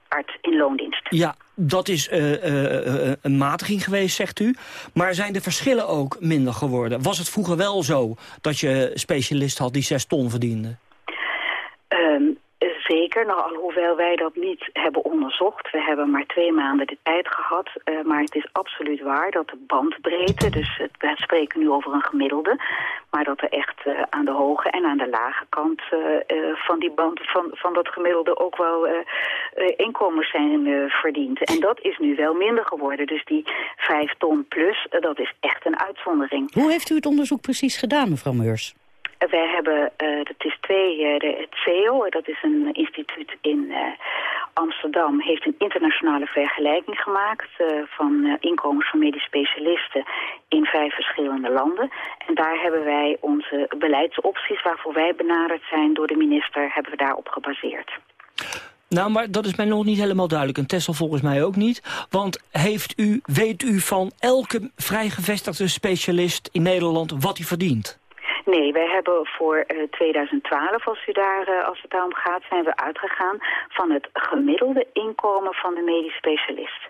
arts in loondienst. Ja, dat is eh, een matiging geweest, zegt u. Maar zijn de verschillen ook minder geworden? Was het vroeger wel zo dat je specialist had die 6 ton verdiende? Ehm, Zeker, nou, alhoewel wij dat niet hebben onderzocht. We hebben maar twee maanden de tijd gehad. eh, maar het is absoluut waar dat de bandbreedte, dus het, we spreken nu over een gemiddelde... maar dat er echt eh, aan de hoge en aan de lage kant eh, van die band, van, van dat gemiddelde ook wel inkomens zijn verdiend. En dat is nu wel minder geworden. Dus die vijf ton plus, dat is echt een uitzondering. Hoe heeft u het onderzoek precies gedaan, mevrouw Meurs? Wij hebben, eh dat is twee, eh, de, het CEO, dat is een instituut in eh, Amsterdam, heeft een internationale vergelijking gemaakt van inkomens van medisch specialisten in vijf verschillende landen. En daar hebben wij onze beleidsopties waarvoor wij benaderd zijn door de minister, hebben we daarop gebaseerd. Nou, maar dat is mij nog niet helemaal duidelijk. En Tessel volgens mij ook niet. Want heeft u, weet u van elke vrijgevestigde specialist in Nederland wat hij verdient? Nee, wij hebben voor eh, 2012, als, u daar, eh, als het daarom gaat, zijn we uitgegaan van het gemiddelde inkomen van de medisch specialist.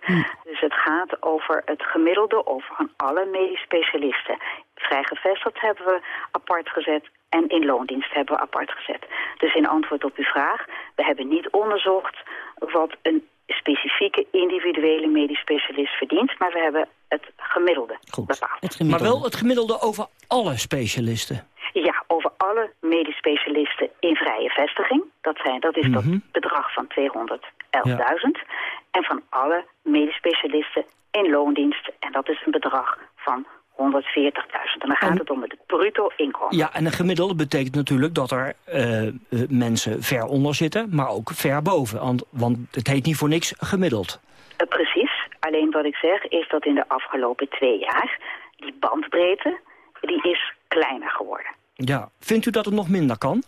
Dus het gaat over het gemiddelde over van alle medisch specialisten. Vrijgevestigd hebben we apart gezet en in loondienst hebben we apart gezet. Dus in antwoord op uw vraag, we hebben niet onderzocht wat een specifieke individuele medisch specialist verdient, maar we hebben het gemiddelde bepaald. Maar wel het gemiddelde over alle specialisten. Ja, over alle medisch specialisten in vrije vestiging. Dat, zijn, dat is Mhm. dat bedrag van 211.000. En van alle medisch specialisten in loondienst. En dat is een bedrag van 140.000. En dan gaat het om het bruto inkomen. Ja, en een gemiddelde betekent natuurlijk dat er eh, eh, mensen ver onder zitten, maar ook ver boven. Want, want het heet niet voor niks gemiddeld. Eh, precies. Alleen wat ik zeg is dat in de afgelopen twee jaar... die bandbreedte, die is kleiner geworden. Ja. Vindt u dat het nog minder kan?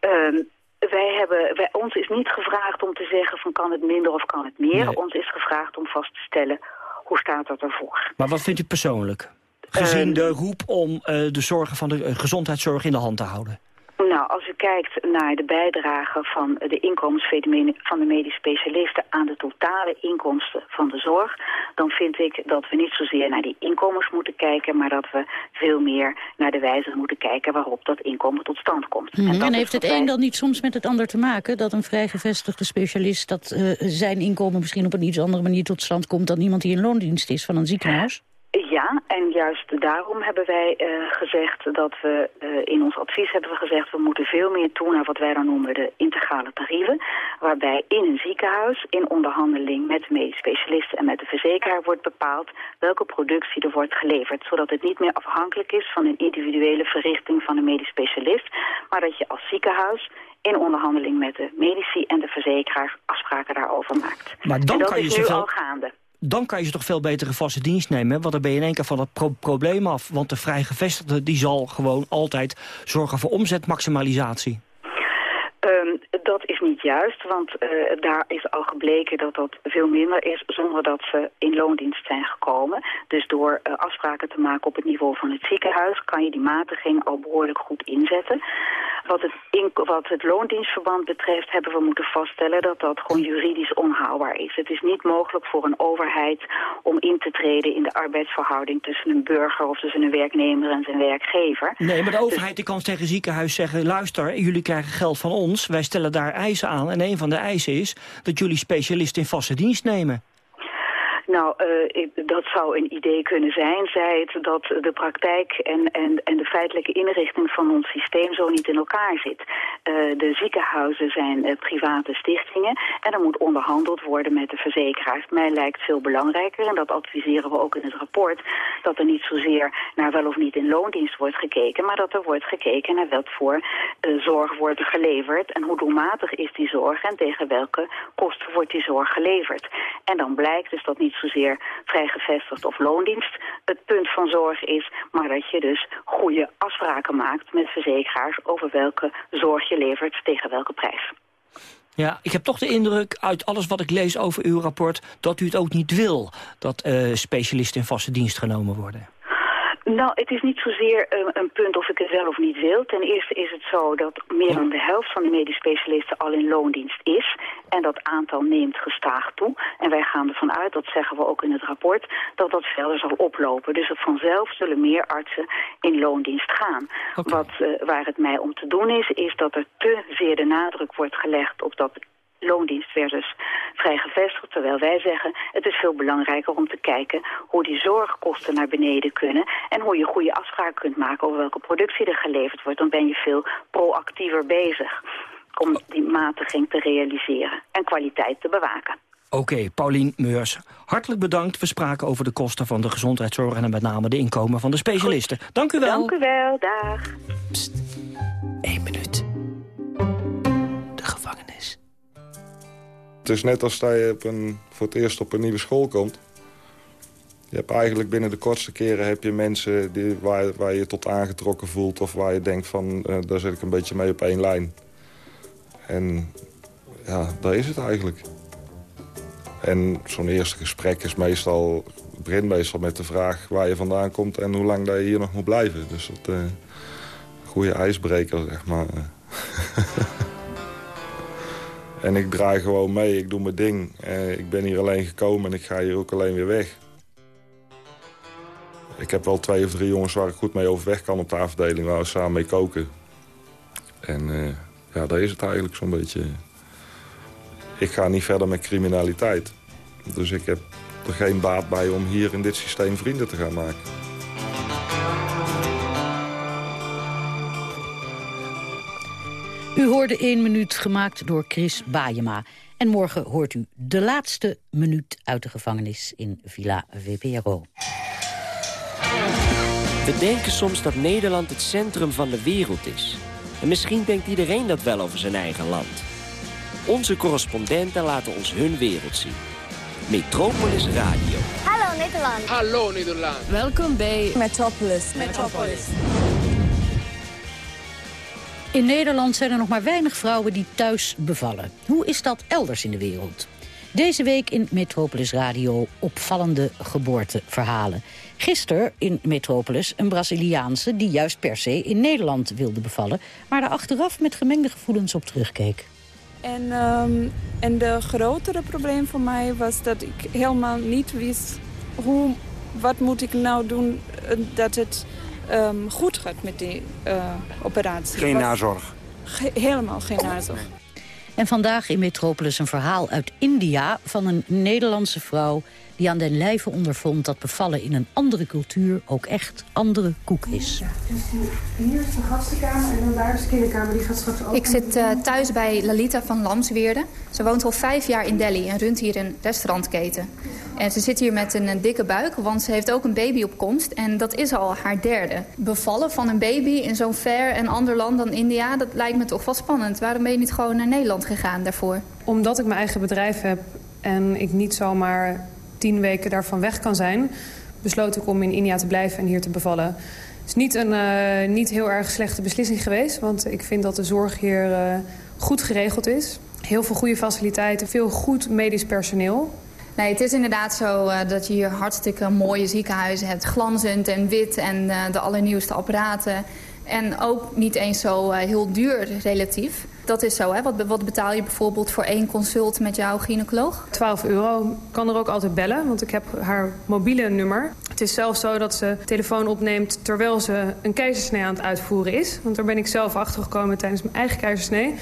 Ehm, wij hebben, wij, ons is niet gevraagd om te zeggen van kan het minder of kan het meer. Nee. Ons is gevraagd om vast te stellen hoe staat dat ervoor. Maar wat vindt u persoonlijk? Gezien Ehm, de roep om eh, de zorgen van de eh, gezondheidszorg in de hand te houden. Nou, als u kijkt naar de bijdrage van de inkomens van de medisch specialisten aan de totale inkomsten van de zorg, dan vind ik dat we niet zozeer naar die inkomens moeten kijken, maar dat we veel meer naar de wijze moeten kijken waarop dat inkomen tot stand komt. Mhm, En heeft het wij- een dan niet soms met het ander te maken? Dat een vrijgevestigde specialist, dat eh, zijn inkomen misschien op een iets andere manier tot stand komt dan iemand die in loondienst is van een ziekenhuis? Ja, en juist daarom hebben wij eh, gezegd dat we eh, in ons advies hebben we gezegd we moeten veel meer toe naar wat wij dan noemen de integrale tarieven. Waarbij in een ziekenhuis in onderhandeling met de medisch specialisten en met de verzekeraar wordt bepaald welke productie er wordt geleverd. Zodat het niet meer afhankelijk is van een individuele verrichting van een medisch specialist. Maar dat je als ziekenhuis in onderhandeling met de medici en de verzekeraar afspraken daarover maakt. Maar dan en dat kan je is nu zoveel- al gaande. Dan kan je ze toch veel beter in vaste dienst nemen. Want dan ben je in één keer van pro- probleem af. Want de vrijgevestigde die zal gewoon altijd zorgen voor omzetmaximalisatie. Ehm, dat is niet juist, want eh, daar is al gebleken dat dat veel minder is zonder dat ze in loondienst zijn gekomen. Dus door eh, afspraken te maken op het niveau van het ziekenhuis kan je die matiging al behoorlijk goed inzetten. Wat het, in, wat het loondienstverband betreft hebben we moeten vaststellen dat dat gewoon juridisch onhaalbaar is. Het is niet mogelijk voor een overheid om in te treden in de arbeidsverhouding tussen een burger of tussen een werknemer en zijn werkgever. Nee, maar de overheid die kan tegen ziekenhuis zeggen... luister, jullie krijgen geld van ons, wij stellen daar eisen aan... en een van de eisen is dat jullie specialisten in vaste dienst nemen. Nou, eh, dat zou een idee kunnen zijn, zij het dat de praktijk en, en, en de feitelijke inrichting van ons systeem zo niet in elkaar zit. Eh, de ziekenhuizen zijn eh, private stichtingen en er moet onderhandeld worden met de verzekeraars. Mij lijkt veel belangrijker, en dat adviseren we ook in het rapport, dat er niet zozeer naar wel of niet in loondienst wordt gekeken, maar dat er wordt gekeken naar wat voor zorg wordt er geleverd en hoe doelmatig is die zorg en tegen welke kosten wordt die zorg geleverd. En dan blijkt dus dat niet zozeer vrijgevestigd of loondienst het punt van zorg is, maar dat je dus goede afspraken maakt met verzekeraars over welke zorg je levert tegen welke prijs. Ja, ik heb toch de indruk uit alles wat ik lees over uw rapport... dat u het ook niet wil dat eh, specialisten in vaste dienst genomen worden. Nou, het is niet zozeer uh, een punt of ik het wel of niet wil. Ten eerste is het zo dat meer dan de helft van de medisch specialisten al in loondienst is. En dat aantal neemt gestaag toe. En wij gaan ervan uit, dat zeggen we ook in het rapport, dat dat verder zal oplopen. Dus dat vanzelf zullen meer artsen in loondienst gaan. Okay. Wat, uh, waar het mij om te doen is, is dat er te zeer de nadruk wordt gelegd op dat loondienst versus vrij gevestigd. Terwijl wij zeggen, het is veel belangrijker om te kijken hoe die zorgkosten naar beneden kunnen. En hoe je goede afspraken kunt maken over welke productie er geleverd wordt. Dan ben je veel proactiever bezig om die matiging te realiseren en kwaliteit te bewaken. Oké, okay, Paulien Meurs, hartelijk bedankt. We spraken over de kosten van de gezondheidszorg... en met name de inkomen van de specialisten. Dank u wel. Dank u wel, dag. Pst, Eén minuut. Het is net als dat je op een, voor het eerst op een nieuwe school komt. Je hebt eigenlijk binnen de kortste keren heb je mensen die, waar, waar je tot aangetrokken voelt... of waar je denkt van, uh, daar zit ik een beetje mee op één lijn. En ja, daar is het eigenlijk. En zo'n eerste gesprek is meestal, begint meestal met de vraag waar je vandaan komt... en hoe lang je hier nog moet blijven. Dus dat uh, goede ijsbreker, zeg maar. [laughs] en ik draai gewoon mee, ik doe mijn ding. Uh, ik ben hier alleen gekomen en ik ga hier ook alleen weer weg. Ik heb wel twee of drie jongens waar ik goed mee overweg kan op de afdeling... waar we samen mee koken. En uh, ja, daar is het eigenlijk zo'n beetje ik ga niet verder met criminaliteit. Dus ik heb er geen baat bij om hier in dit systeem vrienden te gaan maken. U hoorde één minuut gemaakt door Chris Baayema. En morgen hoort u de laatste minuut uit de gevangenis in Villa VPRO. We denken soms dat Nederland het centrum van de wereld is. En misschien denkt iedereen dat wel over zijn eigen land. Onze correspondenten laten ons hun wereld zien. Metropolis Radio. Hallo Nederland. Hallo Nederland. Welkom bij Metropolis. Metropolis. In Nederland zijn er nog maar weinig vrouwen die thuis bevallen. Hoe is dat elders in de wereld? Deze week in Metropolis Radio opvallende geboorteverhalen. Gisteren in Metropolis een Braziliaanse die juist per se in Nederland wilde bevallen... maar daar achteraf met gemengde gevoelens op terugkeek. En, um, en de grotere probleem voor mij was dat ik helemaal niet wist... Hoe, wat moet ik nou doen dat het um, goed gaat met die uh, operatie. Geen nazorg? Ge helemaal geen nazorg. En vandaag in Metropolis een verhaal uit India van een Nederlandse vrouw die aan den lijve ondervond dat bevallen in een andere cultuur ook echt andere koek is. Ja, dus hier is de gastenkamer en dan daar is de kinderkamer. Die gaat straks open. Ik zit uh, thuis bij Lalita van Lamsweerde. Ze woont al vijf jaar in Delhi en runt hier een restaurantketen. En ze zit hier met een, een, dikke buik, want ze heeft ook een baby op komst. En dat is al haar derde. Bevallen van een baby in zo'n ver en ander land dan India... dat lijkt me toch wel spannend. Waarom ben je niet gewoon naar Nederland gegaan daarvoor? Omdat ik mijn eigen bedrijf heb en ik niet zomaar tien weken daarvan weg kan zijn... besloot ik om in India te blijven en hier te bevallen. Het is niet een uh, niet heel erg slechte beslissing geweest... want ik vind dat de zorg hier uh, goed geregeld is. Heel veel goede faciliteiten, veel goed medisch personeel. Nee, het is inderdaad zo uh, dat je hier hartstikke mooie ziekenhuizen hebt. Glanzend en wit en de allernieuwste apparaten. En ook niet eens zo heel duur relatief. Dat is zo, hè? Wat, wat, betaal je bijvoorbeeld voor één consult met jouw gynaecoloog? 12 euro. Ik kan er ook altijd bellen, want ik heb haar mobiele nummer. Het is zelfs zo dat ze telefoon opneemt terwijl ze een keizersnee aan het uitvoeren is. Want daar ben ik zelf achter gekomen tijdens mijn eigen keizersnee.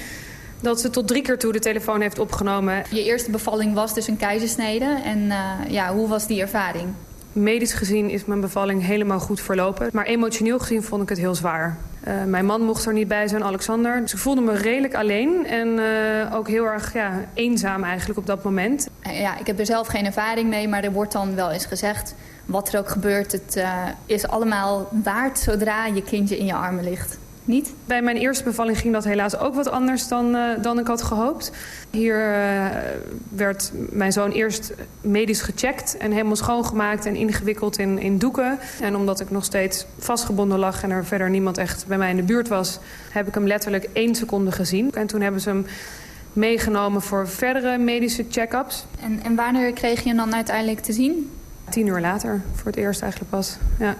Dat ze tot drie keer toe de telefoon heeft opgenomen. Je eerste bevalling was dus een keizersnede. En uh, ja, hoe was die ervaring? Medisch gezien is mijn bevalling helemaal goed verlopen. Maar emotioneel gezien vond ik het heel zwaar. Uh, mijn man mocht er niet bij zijn, Alexander. Ik voelde me redelijk alleen en uh, ook heel erg ja, eenzaam eigenlijk op dat moment. Ja, ik heb er zelf geen ervaring mee, maar er wordt dan wel eens gezegd... wat er ook gebeurt, het is allemaal waard zodra je kindje in je armen ligt. Niet? Bij mijn eerste bevalling ging dat helaas ook wat anders dan, uh, dan ik had gehoopt. Hier uh, werd mijn zoon eerst medisch gecheckt en helemaal schoongemaakt en ingewikkeld in, in doeken. En omdat ik nog steeds vastgebonden lag en er verder niemand echt bij mij in de buurt was... heb ik hem letterlijk één seconde gezien. En toen hebben ze hem meegenomen voor verdere medische check-ups. En, en wanneer kreeg je hem dan uiteindelijk te zien? Tien uur later, voor het eerst eigenlijk pas, ja.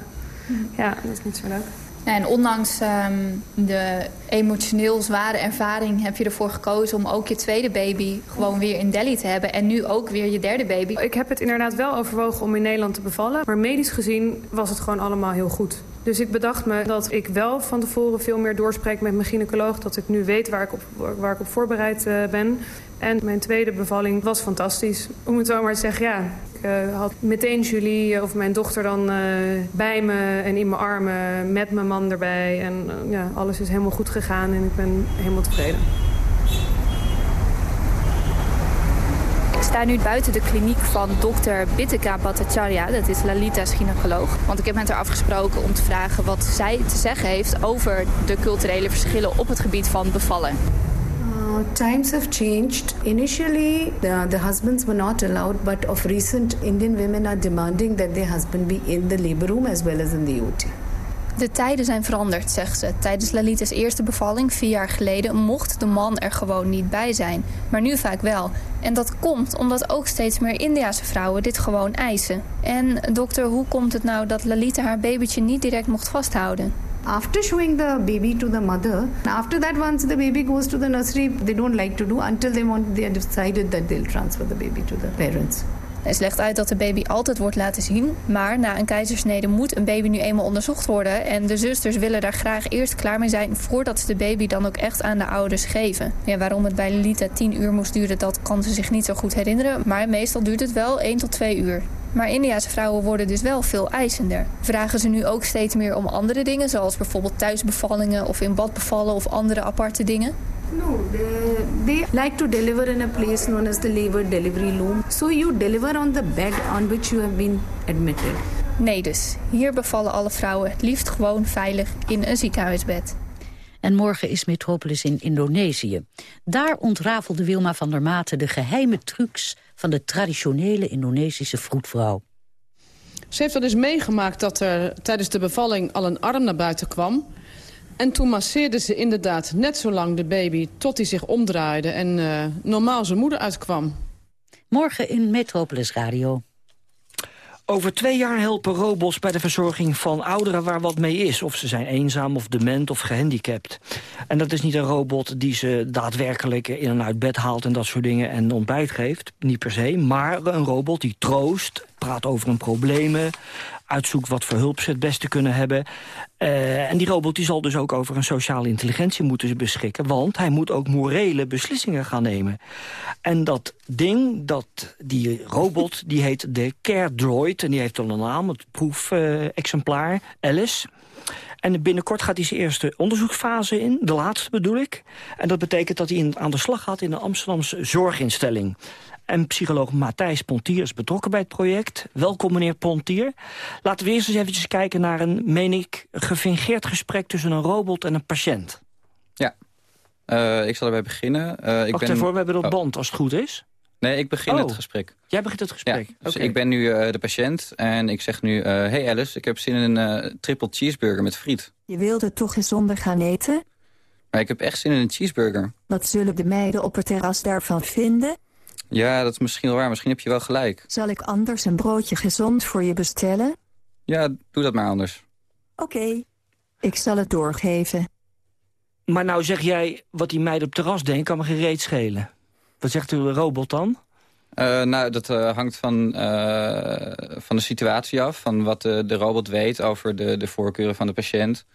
Ja, dat is niet zo leuk. En ondanks um, de emotioneel zware ervaring heb je ervoor gekozen om ook je tweede baby gewoon weer in Delhi te hebben. En nu ook weer je derde baby. Ik heb het inderdaad wel overwogen om in Nederland te bevallen. Maar medisch gezien was het gewoon allemaal heel goed. Dus ik bedacht me dat ik wel van tevoren veel meer doorspreek met mijn gynaecoloog. Dat ik nu weet waar ik op, waar ik op voorbereid uh, ben. En mijn tweede bevalling was fantastisch. Om het zo maar te zeggen, ja. Uh, had meteen Julie of mijn dochter dan uh, bij me en in mijn armen met mijn man erbij. En ja, alles is helemaal goed gegaan en ik ben helemaal tevreden. Ik sta nu buiten de kliniek van dokter Bitteka Bhattacharya. Dat is Lalita's gynaecoloog. Want ik heb met haar afgesproken om te vragen wat zij te zeggen heeft... over de culturele verschillen op het gebied van bevallen. Times have changed. Initially, the, the husbands were not allowed, but of recent, Indian women are demanding that their husband be in the labor room as well as in the OT. De tijden zijn veranderd, zegt ze. Tijdens Lalita's eerste bevalling, vier jaar geleden, mocht de man er gewoon niet bij zijn. Maar nu vaak wel. En dat komt omdat ook steeds meer Indiase vrouwen dit gewoon eisen. En dokter, hoe komt het nou dat Lalita haar babytje niet direct mocht vasthouden? After showing the baby to the mother, after that once the baby goes to the nursery, they don't like to do until they want they decided that they'll transfer the baby to the parents. Hij legt uit dat de baby altijd wordt laten zien. Maar na een keizersnede moet een baby nu eenmaal onderzocht worden. En de zusters willen daar graag eerst klaar mee zijn... voordat ze de baby dan ook echt aan de ouders geven. Ja, waarom het bij Lolita 10 uur moest duren, dat kan ze zich niet zo goed herinneren. Maar meestal duurt het wel 1 tot 2 uur. Maar Indiase vrouwen worden dus wel veel eisender. Vragen ze nu ook steeds meer om andere dingen... zoals bijvoorbeeld thuisbevallingen of in bad bevallen of andere aparte dingen? No, they, they like to deliver in a place known as the labor delivery room. So you deliver on the bed on which you have been admitted. Nee dus. Hier bevallen alle vrouwen het liefst gewoon veilig in een ziekenhuisbed. En morgen is Metropolis in Indonesië. Daar ontrafelde Wilma van der Maten de geheime trucs... van de traditionele Indonesische vroedvrouw. Ze heeft wel eens meegemaakt dat er tijdens de bevalling al een arm naar buiten kwam... En toen masseerde ze inderdaad net zo lang de baby tot hij zich omdraaide... en uh, normaal zijn moeder uitkwam. Morgen in Metropolis Radio. Over twee jaar helpen robots bij de verzorging van ouderen waar wat mee is. Of ze zijn eenzaam of dement of gehandicapt. En dat is niet een robot die ze daadwerkelijk in en uit bed haalt... en dat soort dingen en ontbijt geeft, niet per se. Maar een robot die troost, praat over hun problemen uitzoekt wat voor hulp ze het beste kunnen hebben. Uh, en die robot die zal dus ook over een sociale intelligentie moeten beschikken... want hij moet ook morele beslissingen gaan nemen. En dat ding, dat, die robot, [laughs] die heet de Care Droid... en die heeft al een naam, het proefexemplaar, Alice... En binnenkort gaat hij zijn eerste onderzoeksfase in, de laatste bedoel ik. En dat betekent dat hij in, aan de slag gaat in een Amsterdamse zorginstelling. En psycholoog Matthijs Pontier is betrokken bij het project. Welkom meneer Pontier. Laten we eerst eens eventjes kijken naar een, meen ik, gefingeerd gesprek tussen een robot en een patiënt. Ja, uh, ik zal erbij beginnen. Uh, ik Wacht ben... even, we hebben het op band als het goed is. Nee, ik begin oh. het gesprek. Jij begint het gesprek? Ja, dus okay. ik ben nu uh, de patiënt en ik zeg nu... Uh, hey Alice, ik heb zin in een uh, triple cheeseburger met friet. Je wilde toch gezonder gaan eten? Maar ik heb echt zin in een cheeseburger. Wat zullen de meiden op het terras daarvan vinden? Ja, dat is misschien wel waar. Misschien heb je wel gelijk. Zal ik anders een broodje gezond voor je bestellen? Ja, doe dat maar anders. Oké, okay. ik zal het doorgeven. Maar nou zeg jij wat die meiden op het terras denken, kan me geen reet schelen. Wat zegt de robot dan? Uh, nou, dat uh, hangt van, uh, van de situatie af. Van wat de, de robot weet over de, de voorkeuren van de patiënt.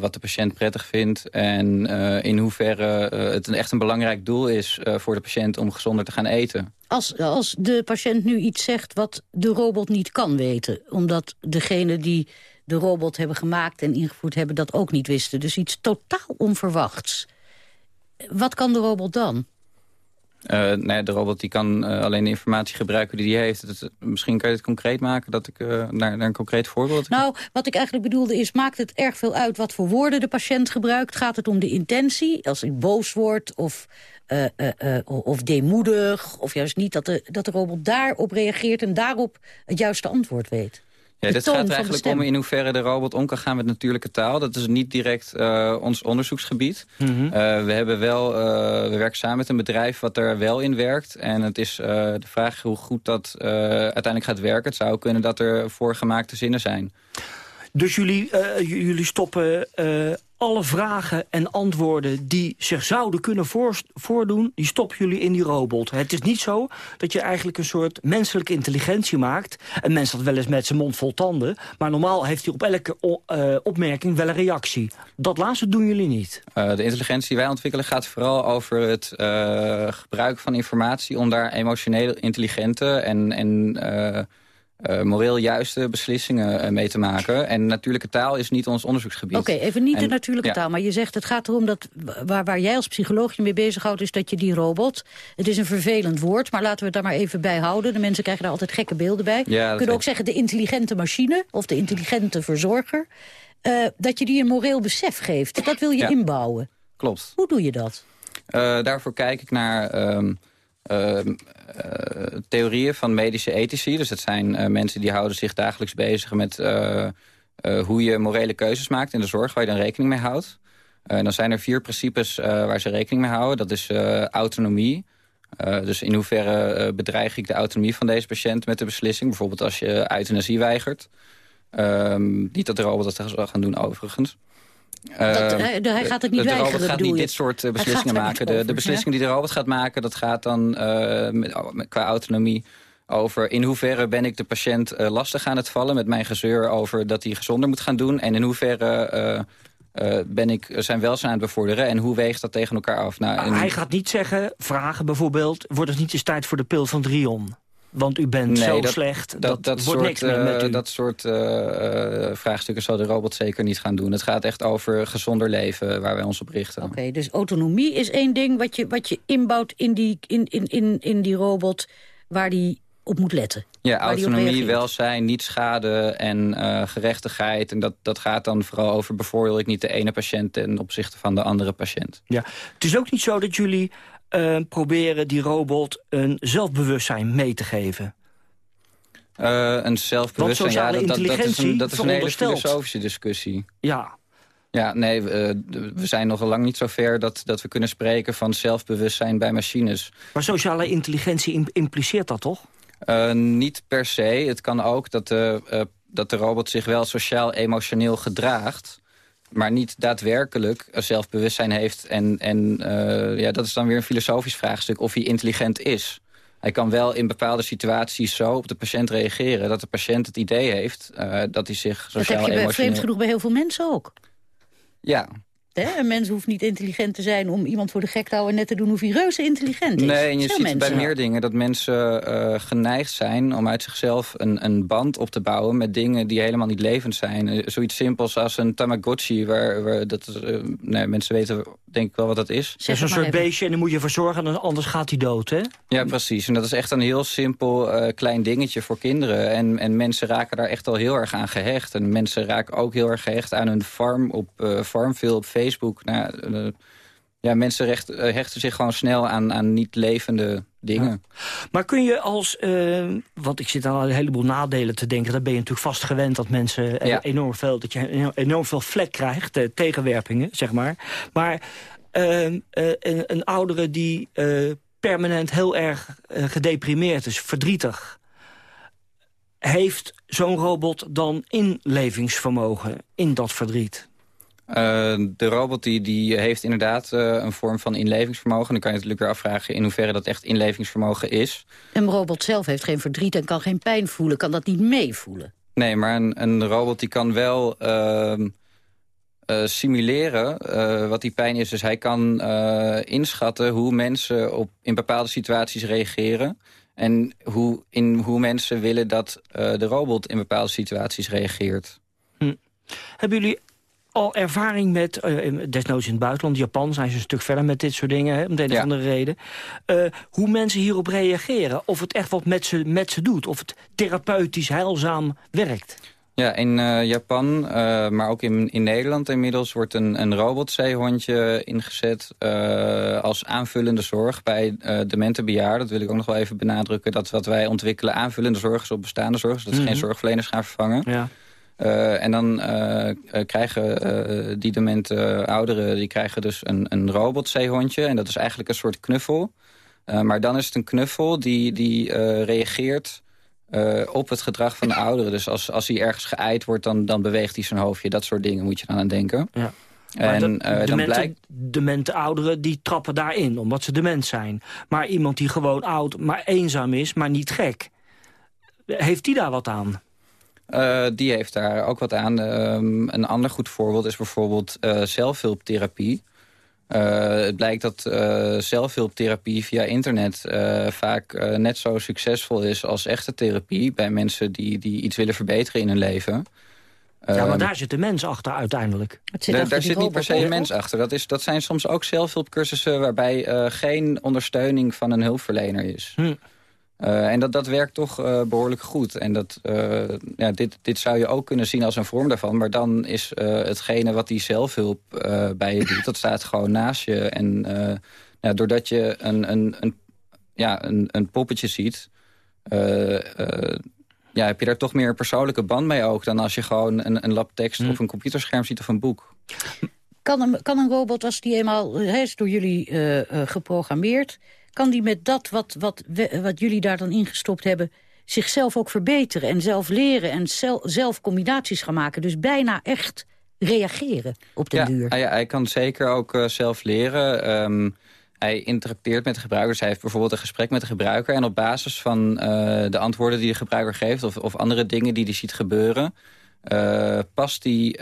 wat de patiënt prettig vindt. En in hoeverre het een echt een belangrijk doel is voor de patiënt om gezonder te gaan eten. Als, als de patiënt nu iets zegt wat de robot niet kan weten. Omdat degene die de robot hebben gemaakt en ingevoerd hebben dat ook niet wisten. Dus iets totaal onverwachts. Wat kan de robot dan? Uh, nee, de robot die kan uh, alleen de informatie gebruiken die hij heeft. Misschien kan je het concreet maken, dat ik uh, naar, een concreet voorbeeld... Nou, wat ik eigenlijk bedoelde is, maakt het erg veel uit wat voor woorden de patiënt gebruikt? Gaat het om de intentie, als ik boos word of, of deemoedig... of juist niet, dat de, dat de robot daarop reageert en daarop het juiste antwoord weet? Ja, dit gaat er eigenlijk om in hoeverre de robot om kan gaan met natuurlijke taal. Dat is niet direct uh, ons onderzoeksgebied. Mm -hmm. uh, we, hebben wel, uh, we werken samen met een bedrijf wat er wel in werkt. En het is de vraag hoe goed dat uiteindelijk gaat werken. Het zou kunnen dat er voorgemaakte zinnen zijn. Dus jullie, jullie stoppen alle vragen en antwoorden die zich zouden kunnen voordoen... die stoppen jullie in die robot. Het is niet zo dat je eigenlijk een soort menselijke intelligentie maakt. Een mens dat wel eens met zijn mond vol tanden... maar normaal heeft hij op elke uh, opmerking wel een reactie. Dat laatste doen jullie niet. Uh, de intelligentie die wij ontwikkelen gaat vooral over het uh, gebruik van informatie... om daar emotioneel intelligente en... en uh, moreel juiste beslissingen uh, mee te maken. En natuurlijke taal is niet ons onderzoeksgebied. Oké, okay, even niet en, de natuurlijke ja. taal. Maar je zegt, het gaat erom dat waar, waar jij als psycholoog je mee bezighoudt... is dat je die robot... Het is een vervelend woord, maar laten we het daar maar even bij houden. De mensen krijgen daar altijd gekke beelden bij. Ja, we kunnen ook zeggen de intelligente machine... of de intelligente verzorger... Uh, dat je die een moreel besef geeft. Dat wil je ja. inbouwen. Klopt. Hoe doe je dat? daarvoor kijk ik naar... Um, uh, theorieën van medische ethici. Dus dat zijn uh, mensen die houden zich dagelijks bezig met hoe je morele keuzes maakt in de zorg, waar je dan rekening mee houdt. En dan zijn er vier principes waar ze rekening mee houden. Dat is autonomie. dus in hoeverre bedreig ik de autonomie van deze patiënt met de beslissing. Bijvoorbeeld als je euthanasie weigert. Um, niet dat de robot dat zal gaan doen overigens. Dat, hij, hij, gaat het niet de, weigeren, De robot gaat niet dit soort uh, beslissingen maken. De, de, beslissing ja? die de robot gaat maken, dat gaat dan uh, met, qua autonomie over in hoeverre ben ik de patiënt uh, lastig aan het vallen... met mijn gezeur over dat hij gezonder moet gaan doen... en in hoeverre ben ik zijn welzijn aan het bevorderen... en hoe weegt dat tegen elkaar af? Nou. Hij gaat niet zeggen, vragen bijvoorbeeld... wordt het niet eens tijd voor de pil van Drion? Want u bent nee, zo dat, slecht, dat, dat, dat wordt soort, niks meer met u. Uh, dat soort uh, uh, vraagstukken zal de robot zeker niet gaan doen. Het gaat echt over gezonder leven waar wij ons op richten. Oké, okay, dus autonomie is één ding wat je, wat je inbouwt in die, in, in, in, in die robot... waar die op moet letten. Ja, autonomie, welzijn, niet schade en uh, gerechtigheid. En dat, dat gaat dan vooral over bevoordeel ik niet de ene patiënt... ten opzichte van de andere patiënt. Ja, het is ook niet zo dat jullie uh, proberen die robot een zelfbewustzijn mee te geven? Uh, een zelfbewustzijn, ja, dat, dat, dat, is een, dat is een hele filosofische discussie. Ja. Ja, nee, we, we zijn nog lang niet zo ver dat, dat we kunnen spreken van zelfbewustzijn bij machines. Maar sociale intelligentie impliceert dat toch? Uh, niet per se. Het kan ook dat de, uh, dat de robot zich wel sociaal-emotioneel gedraagt maar niet daadwerkelijk zelfbewustzijn heeft. En, en uh, ja, dat is dan weer een filosofisch vraagstuk of hij intelligent is. Hij kan wel in bepaalde situaties zo op de patiënt reageren... dat de patiënt het idee heeft uh, dat hij zich sociaal emotioneel... Dat heb je vreemd genoeg bij heel veel mensen ook. Ja, Hè? Een mens hoeft niet intelligent te zijn om iemand voor de gek te houden... en net te doen of hij reuze intelligent is. Nee, en je Veel ziet mensen. bij meer dingen dat mensen uh, geneigd zijn... om uit zichzelf een, een band op te bouwen met dingen die helemaal niet levend zijn. Uh, zoiets simpels als een Tamagotchi. Waar, waar dat, uh, nee, mensen weten denk ik wel wat dat is. Dat is een soort even. beestje en dan moet je verzorgen... anders gaat hij dood, hè? Ja, precies. En dat is echt een heel simpel klein dingetje voor kinderen. En, en mensen raken daar echt al heel erg aan gehecht. En mensen raken ook heel erg gehecht aan hun farm op Farmville op Facebook... Nou, uh, ja, mensen recht, uh, hechten zich gewoon snel aan, aan niet levende dingen. Ja. Maar kun je als, uh, want ik zit aan een heleboel nadelen te denken... daar ben je natuurlijk vast gewend dat mensen ja. enorm veel, dat je enorm veel vlek krijgt, tegenwerpingen, zeg maar. Maar een, een, oudere die permanent heel erg gedeprimeerd is, verdrietig... heeft zo'n robot dan inlevingsvermogen in dat verdriet? Uh, de robot die, die heeft inderdaad uh, een vorm van inlevingsvermogen. Dan kan je natuurlijk weer afvragen in hoeverre dat echt inlevingsvermogen is. Een robot zelf heeft geen verdriet en kan geen pijn voelen. Kan dat niet meevoelen? Nee, maar een, een robot die kan wel uh, simuleren wat die pijn is. Dus hij kan inschatten hoe mensen op, in bepaalde situaties reageren. En hoe, in, hoe mensen willen dat de robot in bepaalde situaties reageert. Hm. Hebben jullie al ervaring met, uh, desnoods in het buitenland, Japan zijn ze een stuk verder met dit soort dingen, hè, om de een of ja. andere reden. Uh, hoe mensen hierop reageren, of het echt wat met ze, met ze doet, of het therapeutisch heilzaam werkt. Ja, in uh, Japan, uh, maar ook in, in Nederland inmiddels... wordt een, een robotzeehondje ingezet uh, als aanvullende zorg bij demente bejaarden. Dat wil ik ook nog wel even benadrukken. Dat wat wij ontwikkelen aanvullende zorg is op bestaande zorg. Dus dat is geen zorgverleners gaan vervangen. Ja. En dan krijgen die demente ouderen die krijgen dus een, een robotzeehondje. En dat is eigenlijk een soort knuffel. maar dan is het een knuffel die, die reageert op het gedrag van de ouderen. Dus als, als hij ergens geëid wordt, dan, dan beweegt hij zijn hoofdje. Dat soort dingen moet je dan aan denken. Ja. En, de, uh, dan blijkt... demente ouderen die trappen daarin, omdat ze dement zijn. Maar iemand die gewoon oud, maar eenzaam is, maar niet gek. Heeft die daar wat aan? Uh, die heeft daar ook wat aan. Um, een ander goed voorbeeld is bijvoorbeeld zelfhulptherapie. Uh, het blijkt dat uh, zelfhulptherapie via internet uh, vaak net zo succesvol is als echte therapie... bij mensen die, die iets willen verbeteren in hun leven. Ja, maar ehm, daar zit de mens achter uiteindelijk. Zit daar zit niet per se een mens achter. Dat, is, dat zijn soms ook zelfhulpcursussen waarbij geen ondersteuning van een hulpverlener is. Hm. Uh, en dat, dat werkt toch uh, behoorlijk goed. En dat, uh, ja, dit, dit zou je ook kunnen zien als een vorm daarvan. Maar dan is hetgene wat die zelfhulp bij je doet... dat staat gewoon naast je. En ja, doordat je een, een, een, ja, een, een poppetje ziet... ja, heb je daar toch meer een persoonlijke band mee ook... dan als je gewoon een, een lab tekst hm. of een computerscherm ziet of een boek. Kan een, kan een robot, als die eenmaal is door jullie geprogrammeerd kan die met dat wat, wat, wat jullie daar dan ingestopt hebben... zichzelf ook verbeteren en zelf leren en zelf combinaties gaan maken. Dus bijna echt reageren op de ja, duur. Hij, hij kan zeker ook uh, zelf leren. Um, hij interacteert met de gebruikers. Hij heeft bijvoorbeeld een gesprek met de gebruiker. En op basis van uh, de antwoorden die de gebruiker geeft... of, of andere dingen die hij ziet gebeuren... Uh, past hij...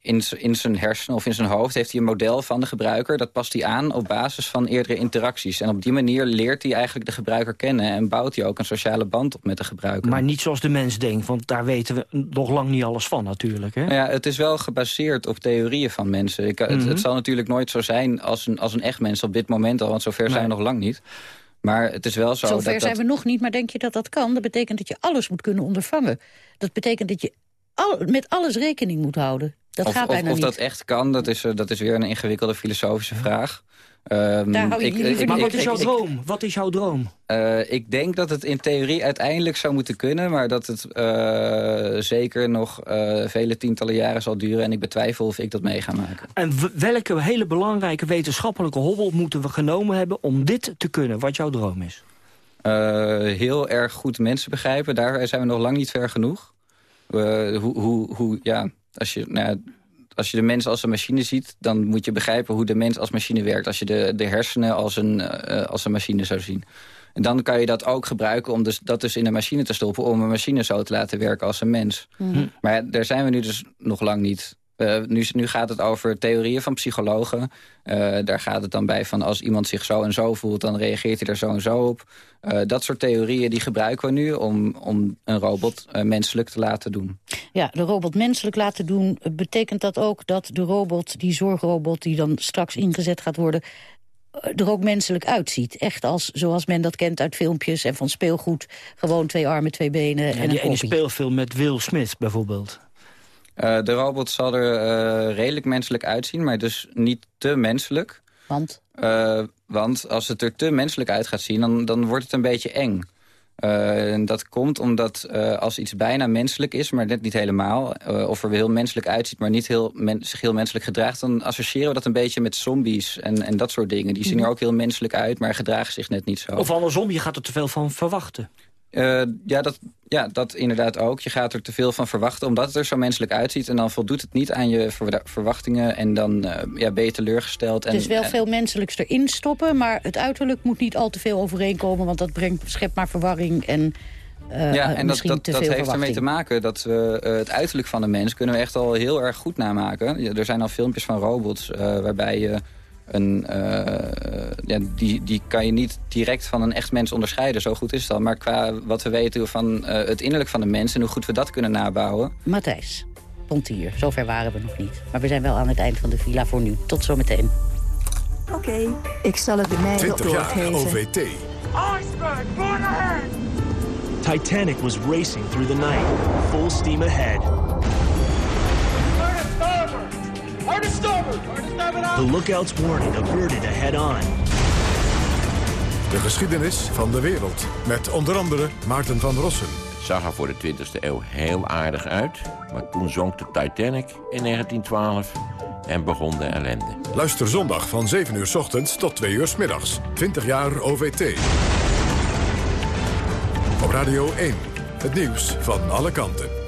In, in zijn hersenen of in zijn hoofd heeft hij een model van de gebruiker. Dat past hij aan op basis van eerdere interacties. En op die manier leert hij eigenlijk de gebruiker kennen... en bouwt hij ook een sociale band op met de gebruiker. Maar niet zoals de mens denkt, want daar weten we nog lang niet alles van natuurlijk. Hè? Nou ja, het is wel gebaseerd op theorieën van mensen. Ik, het, het, mhm. zal natuurlijk nooit zo zijn als een, als een echt mens op dit moment al... want zover zijn we nog lang niet. Maar het is wel zo Zover dat zijn we nog niet, maar denk je dat dat kan? Dat betekent dat je alles moet kunnen ondervangen. Dat betekent dat je al, met alles rekening moet houden. Dat of, gaat bijna of, of niet. dat echt kan, dat is, eh, dat is weer een ingewikkelde filosofische vraag. Um, Daar hou je ik, maar wat is jouw droom? Wat is jouw droom? Uh, ik denk dat het in theorie uiteindelijk zou moeten kunnen... maar dat het uh, zeker nog uh, vele tientallen jaren zal duren... en ik betwijfel of ik dat mee ga maken. En welke hele belangrijke wetenschappelijke hobbel moeten we genomen hebben... om dit te kunnen, wat jouw droom is? heel erg goed mensen begrijpen, daar zijn we nog lang niet ver genoeg. hoe, hoe, hoe, ja, als je, nou, als je de mens als een machine ziet... dan moet je begrijpen hoe de mens als machine werkt. Als je de, de hersenen als een, uh, als een machine zou zien. En dan kan je dat ook gebruiken om dus, dat dus in een machine te stoppen... om een machine zo te laten werken als een mens. Mhm. Maar daar zijn we nu dus nog lang niet. Uh, nu, nu, gaat het over theorieën van psychologen. Uh, daar gaat het dan bij van als iemand zich zo en zo voelt... dan reageert hij er zo en zo op. Uh, dat soort theorieën die gebruiken we nu om, om een robot menselijk te laten doen. Ja, de robot menselijk laten doen. Betekent dat ook dat de robot, die zorgrobot... die dan straks ingezet gaat worden er ook menselijk uitziet. Echt als, zoals men dat kent uit filmpjes en van speelgoed. Gewoon twee armen, twee benen ja, en die ene speelfilm met Will Smith bijvoorbeeld. Uh, de robot zal er uh, redelijk menselijk uitzien, maar dus niet te menselijk. Want? Uh, want als het er te menselijk uit gaat zien, dan, dan wordt het een beetje eng. en dat komt omdat als iets bijna menselijk is, maar net niet helemaal... of er heel menselijk uitziet, maar niet heel men zich heel menselijk gedraagt... dan associëren we dat een beetje met zombies en, en dat soort dingen. Die zien er mhm. ook heel menselijk uit, maar gedragen zich net niet zo. Of andersom, je gaat er te veel van verwachten. Uh, ja, dat, ja, dat inderdaad ook. Je gaat er te veel van verwachten, omdat het er zo menselijk uitziet. En dan voldoet het niet aan je verwachtingen. En dan uh, ja, ben je teleurgesteld. Het is wel veel menselijks erin stoppen. Maar het uiterlijk moet niet al te veel overeenkomen. Want dat brengt, schept maar verwarring en... Uh, ja, en dat, dat, dat heeft ermee te maken dat we het uiterlijk van de mens kunnen we echt al heel erg goed namaken. Ja, er zijn al filmpjes van robots waarbij je een, uh, ja, die, die kan je niet direct van een echt mens onderscheiden. Zo goed is het al. Maar qua wat we weten van uh, het innerlijk van de mens... en hoe goed we dat kunnen nabouwen... Matthijs, Pontier, zover waren we nog niet. Maar we zijn wel aan het eind van de villa voor nu. Tot zometeen. Oké, okay. ik zal het de meiden doorgeven. OVT. Iceberg, born ahead! Titanic was racing through the night, full steam ahead. The lookout's warning averted a head-on. De geschiedenis van de wereld. Met onder andere Maarten van Rossum. Zag er voor de 20e eeuw heel aardig uit. Maar toen zonk de Titanic in 1912 en begon de ellende. Luister zondag van 7 uur s ochtends tot 2 uur s middags. 20 jaar OVT. Op Radio 1. Het nieuws van alle kanten.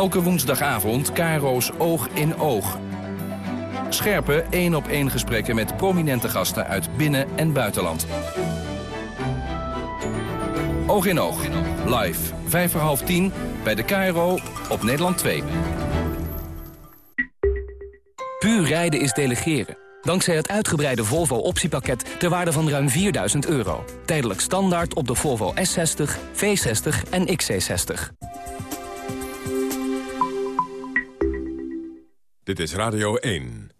Elke woensdagavond Caro's Oog in Oog. Scherpe één-op-één gesprekken met prominente gasten uit binnen- en buitenland. Oog in Oog. Live. Vijf voor half tien bij de KRO op Nederland 2. Puur rijden is delegeren. Dankzij het uitgebreide Volvo optiepakket ter waarde van ruim 4000 euro. Tijdelijk standaard op de Volvo S60, V60 en XC60. Dit is Radio 1.